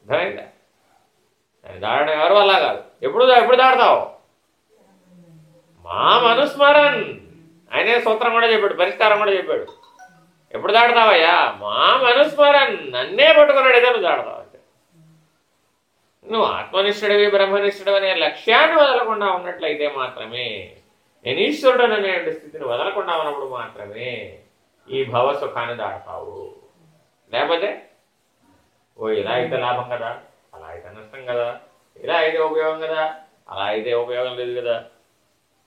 అర్థమైందా? దాన్ని దాడడం ఎవరు అలా కాదు? ఎప్పుడు ఎప్పుడు దాడతావు మా మనుస్మరన్. ఆయనే సూత్రం కూడా చెప్పాడు పరిష్కారం కూడా చెప్పాడు. ఎప్పుడు దాడతావయ్యా మా మనుస్మరన్. నన్నే పట్టుకున్నాడు ఏదో నువ్వు దాడతావు నువ్వు ఆత్మనిష్ఠుడివి బ్రహ్మనిష్ఠుడు అనే లక్ష్యాన్ని వదలకుండా ఉన్నట్లయితే మాత్రమే నేను ఈశ్వరుడు అనే స్థితిని వదలకుండా ఉన్నప్పుడు మాత్రమే ఈ భవసుఖాన్ని దాడతావు లేకపోతే ఓ ఇలా అయితే లాభం కదా అలా అయితే నష్టం కదా ఇలా అయితే ఉపయోగం కదా అలా అయితే ఉపయోగం లేదు కదా.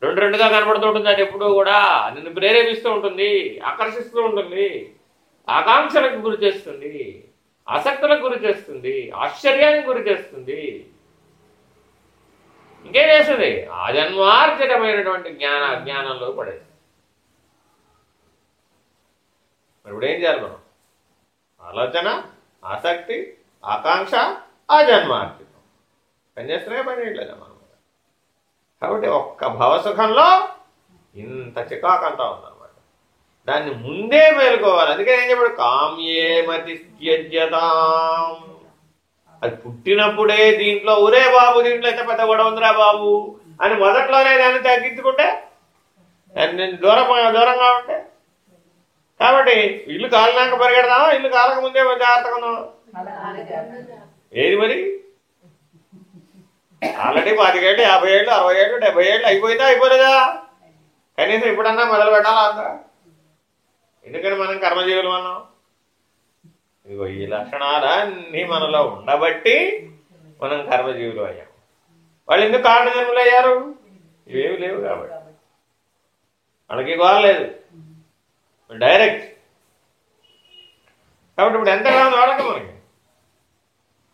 రెండు రెండుగా కనబడుతూ ఉంటుంది అది ఎప్పుడూ కూడా నిన్ను ప్రేరేపిస్తూ ఉంటుంది ఆకర్షిస్తూ ఉంటుంది ఆకాంక్షలకు గురి చేస్తుంది ఆసక్తులకు గురి చేస్తుంది ఆశ్చర్యానికి గురి చేస్తుంది. ఇంకేం చేస్తుంది? ఆ జ్ఞాన అజ్ఞానంలో పడేస్తుంది. మరి ఇప్పుడు ఏం చేయాలి మనం? ఆలోచన ఆసక్తి ఆకాంక్ష ఆ జన్మార్జితం పని చేస్తున్నాయి పని చేయట్లేదా మనం? కాబట్టి ఒక్క భవసుఖంలో ఇంత చికాకంతా ఉందన్నమాట. దాన్ని ముందే మేలుకోవాలి. అందుకే ఏం చెప్పాడు? కామ్యే మతి త్యజ్యతాం అది పుట్టినప్పుడే దీంట్లో ఒరే బాబు దీంట్లో అయితే పెద్ద గొడవ ఉందిరా బాబు అని మొదట్లోనే దాన్ని తగ్గించుకుంటే నేను దూరం దూరంగా ఉంటే. కాబట్టి ఇల్లు కాలినాక పరిగెడదామా? ఇల్లు కాలక ముందే జాగ్రత్తగా ఉందామా? ఏది మరి? ఆల్రెడీ పాతికేళ్ళు యాభై ఏళ్ళు అరవై ఏళ్ళు డెబ్బై ఏళ్ళు అయిపోయిందా అయిపోలేదా? కనీసం ఇప్పుడన్నా మొదలు పెట్టాలా అంత? ఎందుకని మనం కర్మజీవులు మనం? ఇదిగో ఈ లక్షణాలన్నీ మనలో ఉండబట్టి మనం కర్మజీవులు అయ్యాం. వాళ్ళు ఎందుకు కారణజన్ములు అయ్యారు? ఇవేమి లేవు కాబట్టి. వాళ్ళకి కోరలేదు డైరెక్ట్. కాబట్టి ఇప్పుడు ఎంత కాదు వాళ్ళకి మనకి.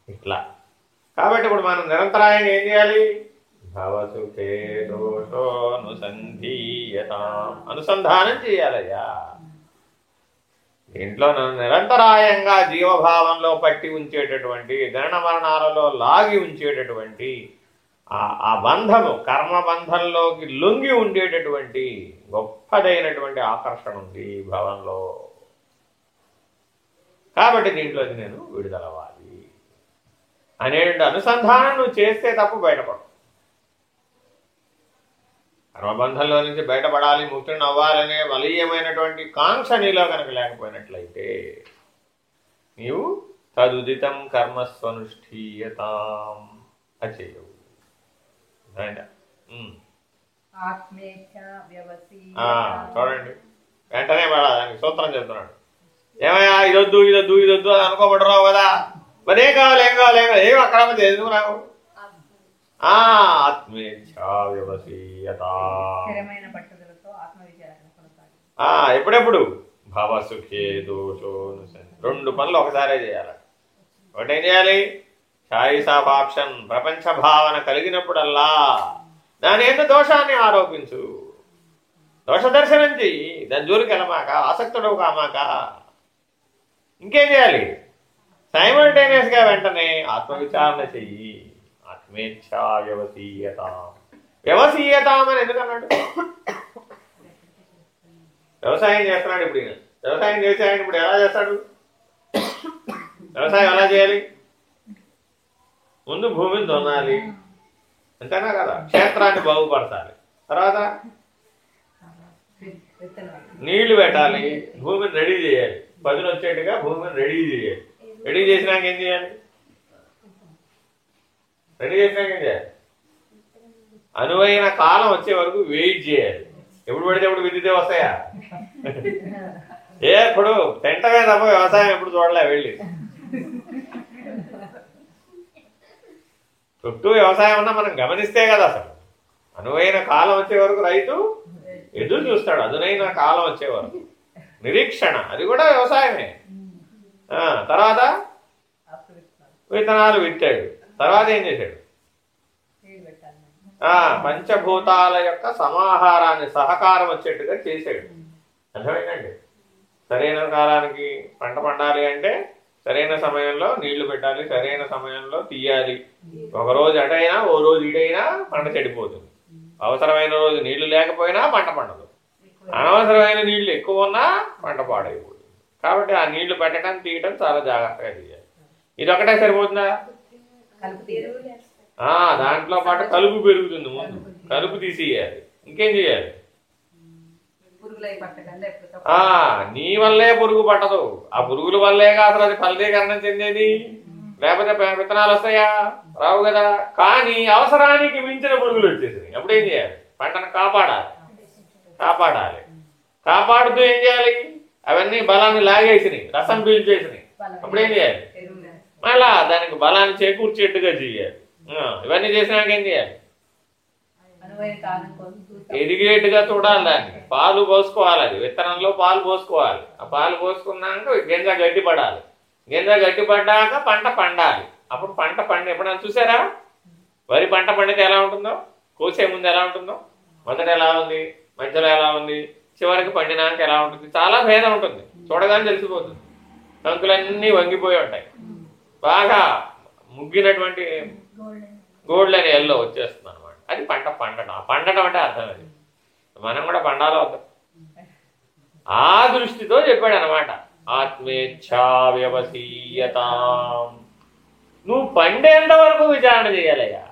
ఇట్లా. కాబట్టి ఇప్పుడు మనం నిరంతరాయంగా ఏం చేయాలి? భవసుఖే దోషోనుసంధీయత అనుసంధానం చేయాలయ్యా. దీంట్లో నిరంతరాయంగా జీవభావంలో పట్టి ఉంచేటటువంటి గణన మరణాలలో లాగి ఉంచేటటువంటి ఆ- బంధము కర్మ బంధంలోకి లొంగి ఉండేటటువంటి గొప్పదైనటువంటి ఆకర్షణ ఉంది ఈ భావంలో కాబట్టి దీంట్లోకి నేను విడుదలవాలి అనే అనుసంధానం నువ్వు చేస్తే తప్పు బయటపడు కర్మబంధంలో నుంచి బయటపడాలి ముక్తుని అవ్వాలనే బలీయమైనటువంటి కాంక్ష నీలో కనుక లేకపోయినట్లయితే నీవు తదుదితం కర్మస్వనుష్ఠీయతాం. అచేయవు చూడండి. వెంటనే పడా దానికి సూత్రం చెప్తున్నాడు. ఏమయ్యా ఇదొద్దు ఇదొద్దు ఇదొద్దు అని అనుకోబడరావు కదా? మరి కావాలి ఏం కావాలి ఏం కావాలి? ఏం అక్కడ మధ్య ఎందుకు నాకు ఎప్పుడెప్పుడు? భవసుఖే దోషో రెండు పనులు ఒకసారే చేయాలి. ఒకటి ఏం చేయాలి? ఛాయిసాపాక్షన్ ప్రపంచ భావన కలిగినప్పుడల్లా దాని ఎంత దోషాన్ని ఆరోపించు. దోష దర్శనం చెయ్యి. దాని జోలికి వెళ్ళమాక ఆసక్తుడు కామాక. ఇంకేం చేయాలి? సైమల్టేనియస్గా వెంటనే ఆత్మవిచారణ చెయ్యి. ఆత్మేచ్ఛా వ్యవసీయత వ్యవసీయతాం అని ఎందుకన్నాడు వ్యవసాయం చేస్తున్నాడు ఇప్పుడు ఈయన. వ్యవసాయం చేసేయని ఇప్పుడు ఎలా చేస్తాడు? వ్యవసాయం ఎలా చేయాలి? ముందు భూమిని దున్నాలి అంతేనా కదా? క్షేత్రాన్ని బాగుపరచాలి. తర్వాత నీళ్ళు పెట్టాలి. భూమిని రెడీ చేయాలి. పదులు వచ్చేట్టుగా భూమిని రెడీ చేయాలి. రెడీ చేసినాక ఏం చేయాలి? రెడీ చేసినాక ఏం చేయాలి? అనువైన కాలం వచ్చే వరకు వెయిట్ చేయాలి. ఎప్పుడు పడితే ఎప్పుడు విద్యుతే వస్తాయా? ఏ ఇప్పుడు తింటమే తప్ప వ్యవసాయం ఎప్పుడు చూడలే వెళ్ళి. చుట్టూ వ్యవసాయం అన్నా మనం గమనిస్తే కదా అసలు. అనువైన కాలం వచ్చే వరకు రైతు ఎదురు చూస్తాడు. అదునైన కాలం వచ్చే వరకు. నిరీక్షణ. అది కూడా వ్యవసాయమే. తర్వాత? విత్తనాలు విత్తాడు తర్వాత ఏం చేశాడు? పంచభూతాల యొక్క సమాహారాన్ని సహకారం వచ్చేట్టుగా చేశాడు. అర్థమైందండి? సరైన కాలానికి పంట పండాలి అంటే సరైన సమయంలో నీళ్ళు పెట్టాలి సరైన సమయంలో తీయాలి. ఒక రోజు అటైనా ఓ రోజు ఇటైనా పంట చెడిపోతుంది. అవసరమైన రోజు నీళ్ళు లేకపోయినా పంట పండదు. అనవసరమైన నీళ్ళు ఎక్కువ ఉన్నా పంట పాడైపోతుంది. కాబట్టి ఆ నీళ్ళు పెట్టడం తీయటం చాలా జాగ్రత్తగా తీయాలి ఇది ఒకటే సరిపోతుందా? దాంట్లో పాటు కలుపు పెరుగుతుంది ముందు. కలుపు తీసేయాలి. ఇంకేం చేయాలి? ఆ నీ వల్లే పురుగు పట్టదు. ఆ పురుగుల వల్లే కాదు అది ఫలదీకరణం చెందేది. లేకపోతే విత్తనాలు వస్తాయా? రావు కదా. కానీ అవసరానికి మించిన పురుగులు వచ్చేసినాయి. అప్పుడు ఏం చేయాలి? పంటను కాపాడాలి. కాపాడాలి. కాపాడుతూ ఏం చేయాలి? అవన్నీ బలాన్ని లాగేసినాయి రసం పీల్చేసినాయి. అప్పుడు ఏం చేయాలి. మళ్ళా దానికి బలాన్ని చేకూర్చేట్టుగా చేయాలి. ఇవన్నీ చేసినాక ఏం చేయాలి? ఎదిగేట్టుగా చూడాలి దాన్ని. పాలు పోసుకోవాలి అది. విత్తనంలో పాలు పోసుకోవాలి. ఆ పాలు పోసుకున్నాక గింజ గట్టి పడాలి గింజ గట్టి పడ్డాక పంట పండాలి. అప్పుడు పంట పండి ఎప్పుడైనా చూసారా? వరి పంట పండితే ఎలా ఉంటుందో? కోసే ముందు ఎలా ఉంటుందో? మొదట ఎలా ఉంది? మధ్యలో ఎలా ఉంది? చివరికి పండినాక ఎలా ఉంటుంది? చాలా భేదం ఉంటుంది. చూడగానే తెలిసిపోతుంది. కంకులన్నీ వంగిపోయి ఉంటాయి. బాగా ముగ్గినటువంటి గోల్డ్ అని ఎల్లో వచ్చేస్తుంది అనమాట అది పంట పండటం. ఆ పండటం అంటే అర్థం అది. మనం కూడా పండాలో వద్దాం. ఆ దృష్టితో చెప్పాడు అనమాట ఆత్మేచ్ఛా వ్యవసీయత నువ్వు పండేంత వరకు విచారణ చేయాలయ్యా?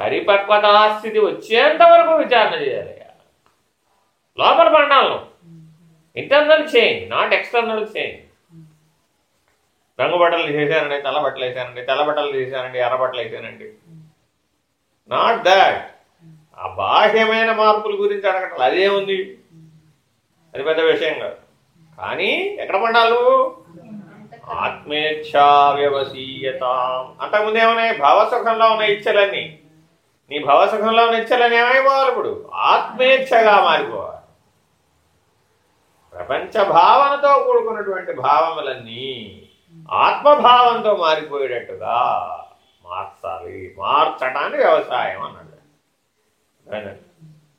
పరిపక్వతా స్థితి వచ్చేంత వరకు విచారణ చేయాలి. లోపల పండాలను. Internal change not external change. రంగు బట్టలు చేశానండి తెల్ల బట్టలు వేసానండి తెల్ల బట్టలు చేశానండి ఎర్ర బట్టలు వేసానండి నాట్ దాట్. ఆ బాహ్యమైన మార్పుల గురించి అడగటం అదే ఉంది. అది పెద్ద విషయం కాదు. కానీ ఎక్కడ పండాలు? ఆత్మేచ్ఛా వ్యవసీయత. అంతకుముందు ఏమన్నాయి? భావసుఖంలో ఉన్న ఇచ్చలన్నీ. నీ భవసుఖంలో ఉన్న ఇచ్చలన్నీ ఏమైపోవాలి ఇప్పుడు ఆత్మేచ్ఛగా మారిపోవాలి. ప్రపంచ భావనతో కూడుకున్నటువంటి భావములన్నీ ఆత్మభావంతో మారిపోయేటట్టుగా మార్చాలి. మార్చడాన్ని వ్యవసాయం అన్నాడు.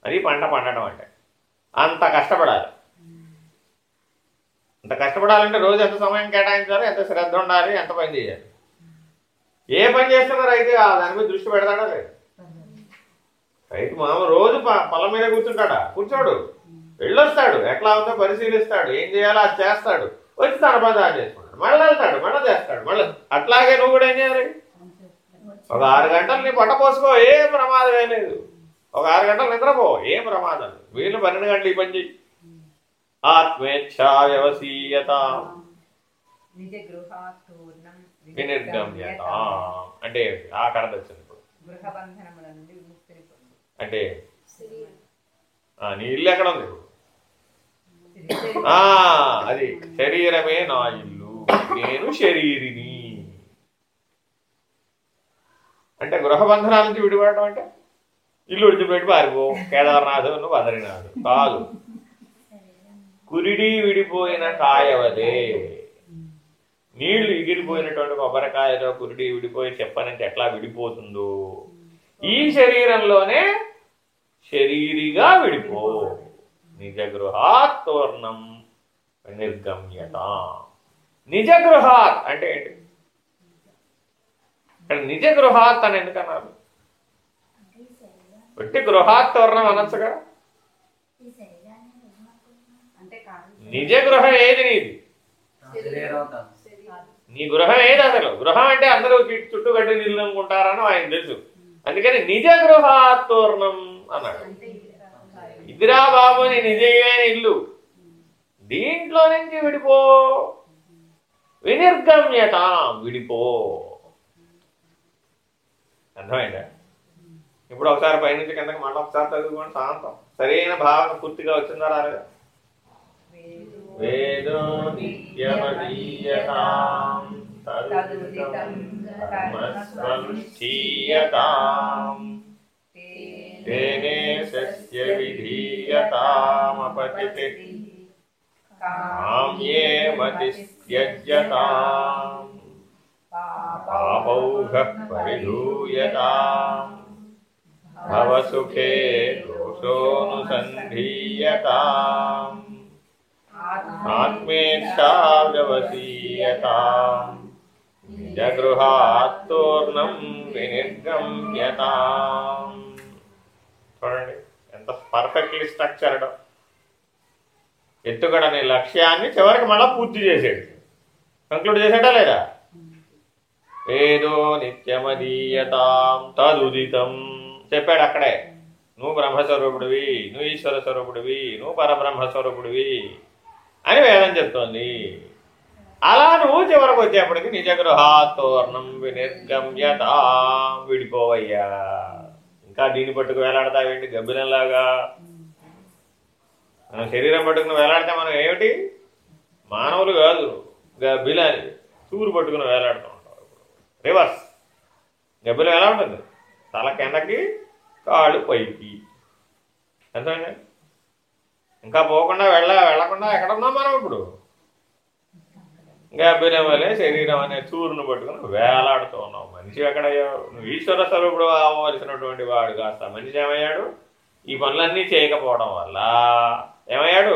అది పంట పండడం అంటే అంత కష్టపడాలి. అంత కష్టపడాలంటే రోజు ఎంత సమయం కేటాయించాలి ఎంత శ్రద్ధ ఉండాలి ఎంత పని చేయాలి? ఏ పని చేస్తున్నారు రైతు ఆ దాని మీద దృష్టి పెడతాడా లేదు. రైతు మామ రోజు పొలం మీద కూర్చుంటాడా? కూర్చోడు. వెళ్ళొస్తాడు. ఎట్లా ఉందో పరిశీలిస్తాడు. ఏం చేయాలో అది చేస్తాడు. వచ్చి తన పని చేసుకుంటాడు. మళ్ళీ వెళ్తాడు. మళ్ళీ చేస్తాడు. మళ్ళీ అట్లాగే నువ్వు కూడా ఏం చేయాలి? ఒక ఆరు గంటలు నీ పట్ట పోసుకో. ఏం ప్రమాదమే లేదు. ఒక ఆరు గంటలు నిద్రపో. ఏం ప్రమాదం. వీళ్ళు పన్నెండు గంటలు ఈ పని చెయ్యి. ఆత్మేచ్ఛా వ్యవసీయత వినిర్గమ్యత. అంటే ఆ కడత వచ్చింది ఇప్పుడు గృహ బంధనముల నుండి విముక్తిని పొందు అంటే? నీ ఇల్లు ఎక్కడ ఉంది? అది శరీరమే నా ఇల్లు. నేను శరీరిని. అంటే గృహబంధనాల నుంచి విడిపడటం అంటే? ఇల్లు విడిచిపెట్టి పారిపో. కేదార్నాథ్ నువ్వు బదరినాథ్. కాదు. కురిడి విడిపోయిన కాయవదే. నీళ్ళు ఎగిరిపోయినటువంటి కొబ్బరికాయతో కురిడి విడిపోయి చెప్పనంటే ఎట్లా విడిపోతుందో? ఈ శరీరంలోనే శరీరిగా విడిపో. నిజ గృహాత్ తోర్ణం నిర్గమ్యత. నిజ గృహాత్ అంటే ఏంటి? ఇక్కడ నిజ గృహాత్ అని ఎందుకన్నారు పెట్టి గృహాత్ తోరణం అనొచ్చుగా నిజ గృహం ఏది నీది? నీ గృహం ఏది అసలు? గృహం అంటే అందరూ చుట్టూ- కట్టి నీళ్ళు అనుకుంటారని ఆయన తెలుసు. అందుకని నిజ గృహాత్ తోరణం అన్నాడు. ఇదిరా బాబు నీ నిజమైన ఇల్లు. దీంట్లో నుంచి విడిపో. వినిర్గమ్యత విడిపో. అర్థమైందా? ఇప్పుడు ఒకసారి పైనుంచి కిందకి మళ్ళీ ఒకసారి చదువుకోండి శాంతం. సరైన భావన పూర్తిగా వచ్చిందా రాలేదా? వేదో నిత్యమదీయతాం తదుదితం కర్మస్వనుష్ఠీయతాం తేనే సస్య విధీయతామపతితే కామ్యే మతిస్త్యజ్యతాం పాపౌఘ పరిధూయతాం భవసుఖే దోషోనుసంధీయతాం ఆత్మేచ్ఛావ్యవసీయతాం నిజగృహాత్తూర్ణం వినిర్గమ్యతాం చూడండి. ఎంత పర్ఫెక్ట్లీ స్ట్రక్చర్డ్ ఎత్తుగడని లక్ష్యాన్ని చివరికి మళ్ళీ పూర్తి చేసేది కంక్లూడ్ చేసేటా లేదా? ఏదో నిత్యమదీయతాం తదుదితం. చెప్పాడు అక్కడే. నువ్వు బ్రహ్మస్వరూపుడివి నువ్వు ఈశ్వర స్వరూపుడివి నువ్వు పరబ్రహ్మ స్వరూపుడివి అని వేదం చెప్తోంది. అలా నువ్వు చివరకు వచ్చేప్పటికి నిజగృహాతోర్ణం వినిర్గమ్యత విడిపోవయ్యా. ఇంకా దీన్ని పట్టుకు వేలాడతావేంటి గబ్బిలంలాగా మన శరీరం పట్టుకుని వేలాడితే మనం ఏమిటి? మానవులు కాదు గబ్బిలాని చూరు పట్టుకుని వేలాడుతూ ఉంటాం రివర్స్. గబ్బిలం ఎలా ఉంటుంది? తల కిందకి కాళ్ళు పైకి. అర్థమైందా? ఇంకా పోకుండా వెళ్ళ వెళ్ళకుండా ఎక్కడ ఉన్నాం మనం ఇప్పుడు? గబ్బిలం వల్లే శరీరం అనే చూరును పట్టుకుని వేలాడుతూ ఉన్నావు. మనిషి ఎక్కడయ్యో నువ్వు ఈశ్వర స్వరూపుడు అవ్వవలసినటువంటి వాడు కాస్త మనిషి ఏమయ్యాడు? ఈ పనులన్నీ చేయకపోవడం వల్ల ఏమయ్యాడు?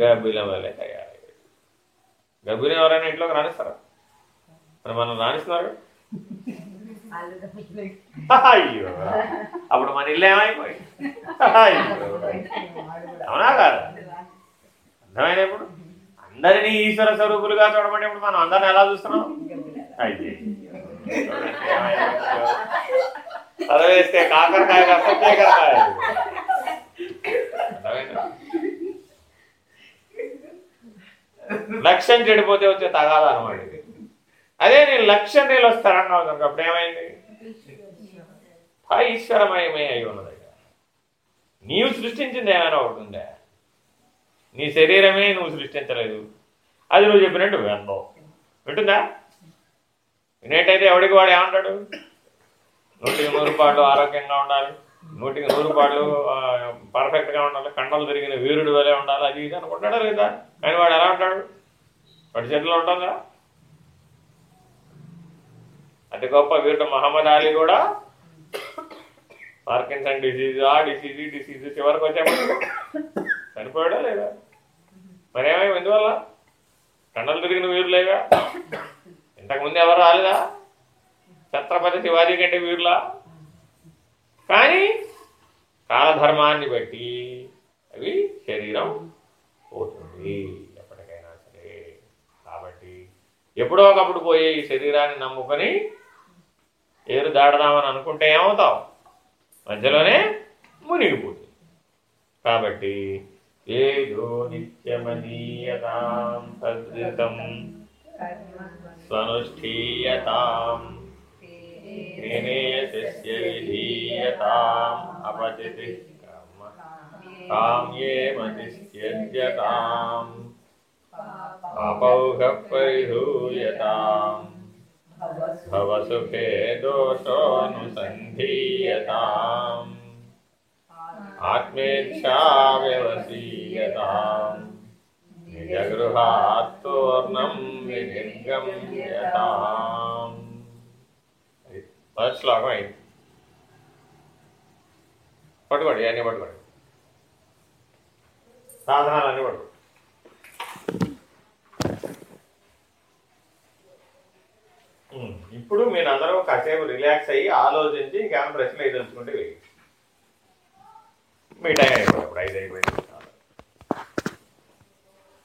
గబ్బిలం వల్లే తయారయ్యాడు. గబ్బిలం ఎవరైనా ఇంట్లోకి రాణిస్తారా మరి మనం రాణిస్తున్నారు అయ్యో. అప్పుడు మన ఇల్లు ఏమైపోయి? అయ్యో. అవునా కాదు? అర్థమైనప్పుడు అందరినీ ఈశ్వర స్వరూపులుగా చూడమని ఇప్పుడు మనం అందరిని ఎలా చూస్తున్నాం? అయితే చదివేస్తే కాకరకాయ కాస్త లక్ష్యం చెడిపోతే వచ్చే తగాదా అనమాట ఇది. అదే నేను లక్ష్యం నీళ్ళు వస్తానన్నావు కనుక అప్పుడు ఏమైంది? ఈశ్వరమయమే అయి ఉన్నది. నీవు సృష్టించింది ఏమైనా ఒకటి ఉందా? నీ శరీరమే నువ్వు సృష్టించలేదు. అది నువ్వు చెప్పినట్టు వినవు వింటుందా? వినేటైతే ఎవడికి వాడు ఏమంటాడు? నూటికి నూరు పాటలు ఆరోగ్యంగా ఉండాలి. నూటికి నూరు పాటలు పర్ఫెక్ట్గా ఉండాలి. కండలు తిరిగిన వీరుడు వలె ఉండాలి. అది ఇది అనుకుంటాడా లేదా? కానీ వాడు ఎలా ఉంటాడు? వాడి చేతిలో ఉంటుందా? అతి గొప్ప వీరుడు మహమ్మద్ అలీ కూడా పార్కిన్సన్ డిసీజ్ ఆ డిసీజ్ డిసీజ్ చివరికి వచ్చాము చనిపోయాడా లేదా? మరేమై ఎందువల్ల? కండలు తిరిగిన వీరులేగా? ఇంతకుముందు ఎవరు రాలేదా? ఛత్రపతి శివాజీ కంటే వీరులా? కానీ కాలధర్మాన్ని బట్టి అవి శరీరం పోతుంది. ఎప్పటికైనా సరే. కాబట్టి ఎప్పుడో ఒకప్పుడు పోయే ఈ శరీరాన్ని నమ్ముకొని ఏరు దాడదామని అనుకుంటే ఏమవుతావు? మధ్యలోనే మునిగిపోతుంది. కాబట్టి ఏదో నిత్యమనీయతాం తద్రితం స్వనుష్ఠీయతాం నేనేయస్య విధీయతాం అపచితి కర్మ కామ్యే మతిస్త్యజ్యతాం అపౌఘ పరిధూయతాం భవసుఖే దోషోనుసంధీయతాం ఆత్మేచ్ఛావ్యవసీయతాం నిజగృహాత్తూర్ణం వినిర్గమ్యతాం ఫస్ట్ శ్లోకం అయింది. పట్టుకోండి అన్నీ పట్టుకోండి. సాధనాలు అన్నీ పట్టుకోండి ఇప్పుడు మీరు అందరూ కాసేపు రిలాక్స్ అయ్యి ఆలోచించి ఇంకేమైనా ప్రశ్నలు ఎదుర్కొంటే వేయండి. మీ టైం అయిపోయింది ఇప్పుడు ఐదు అయిపోయింది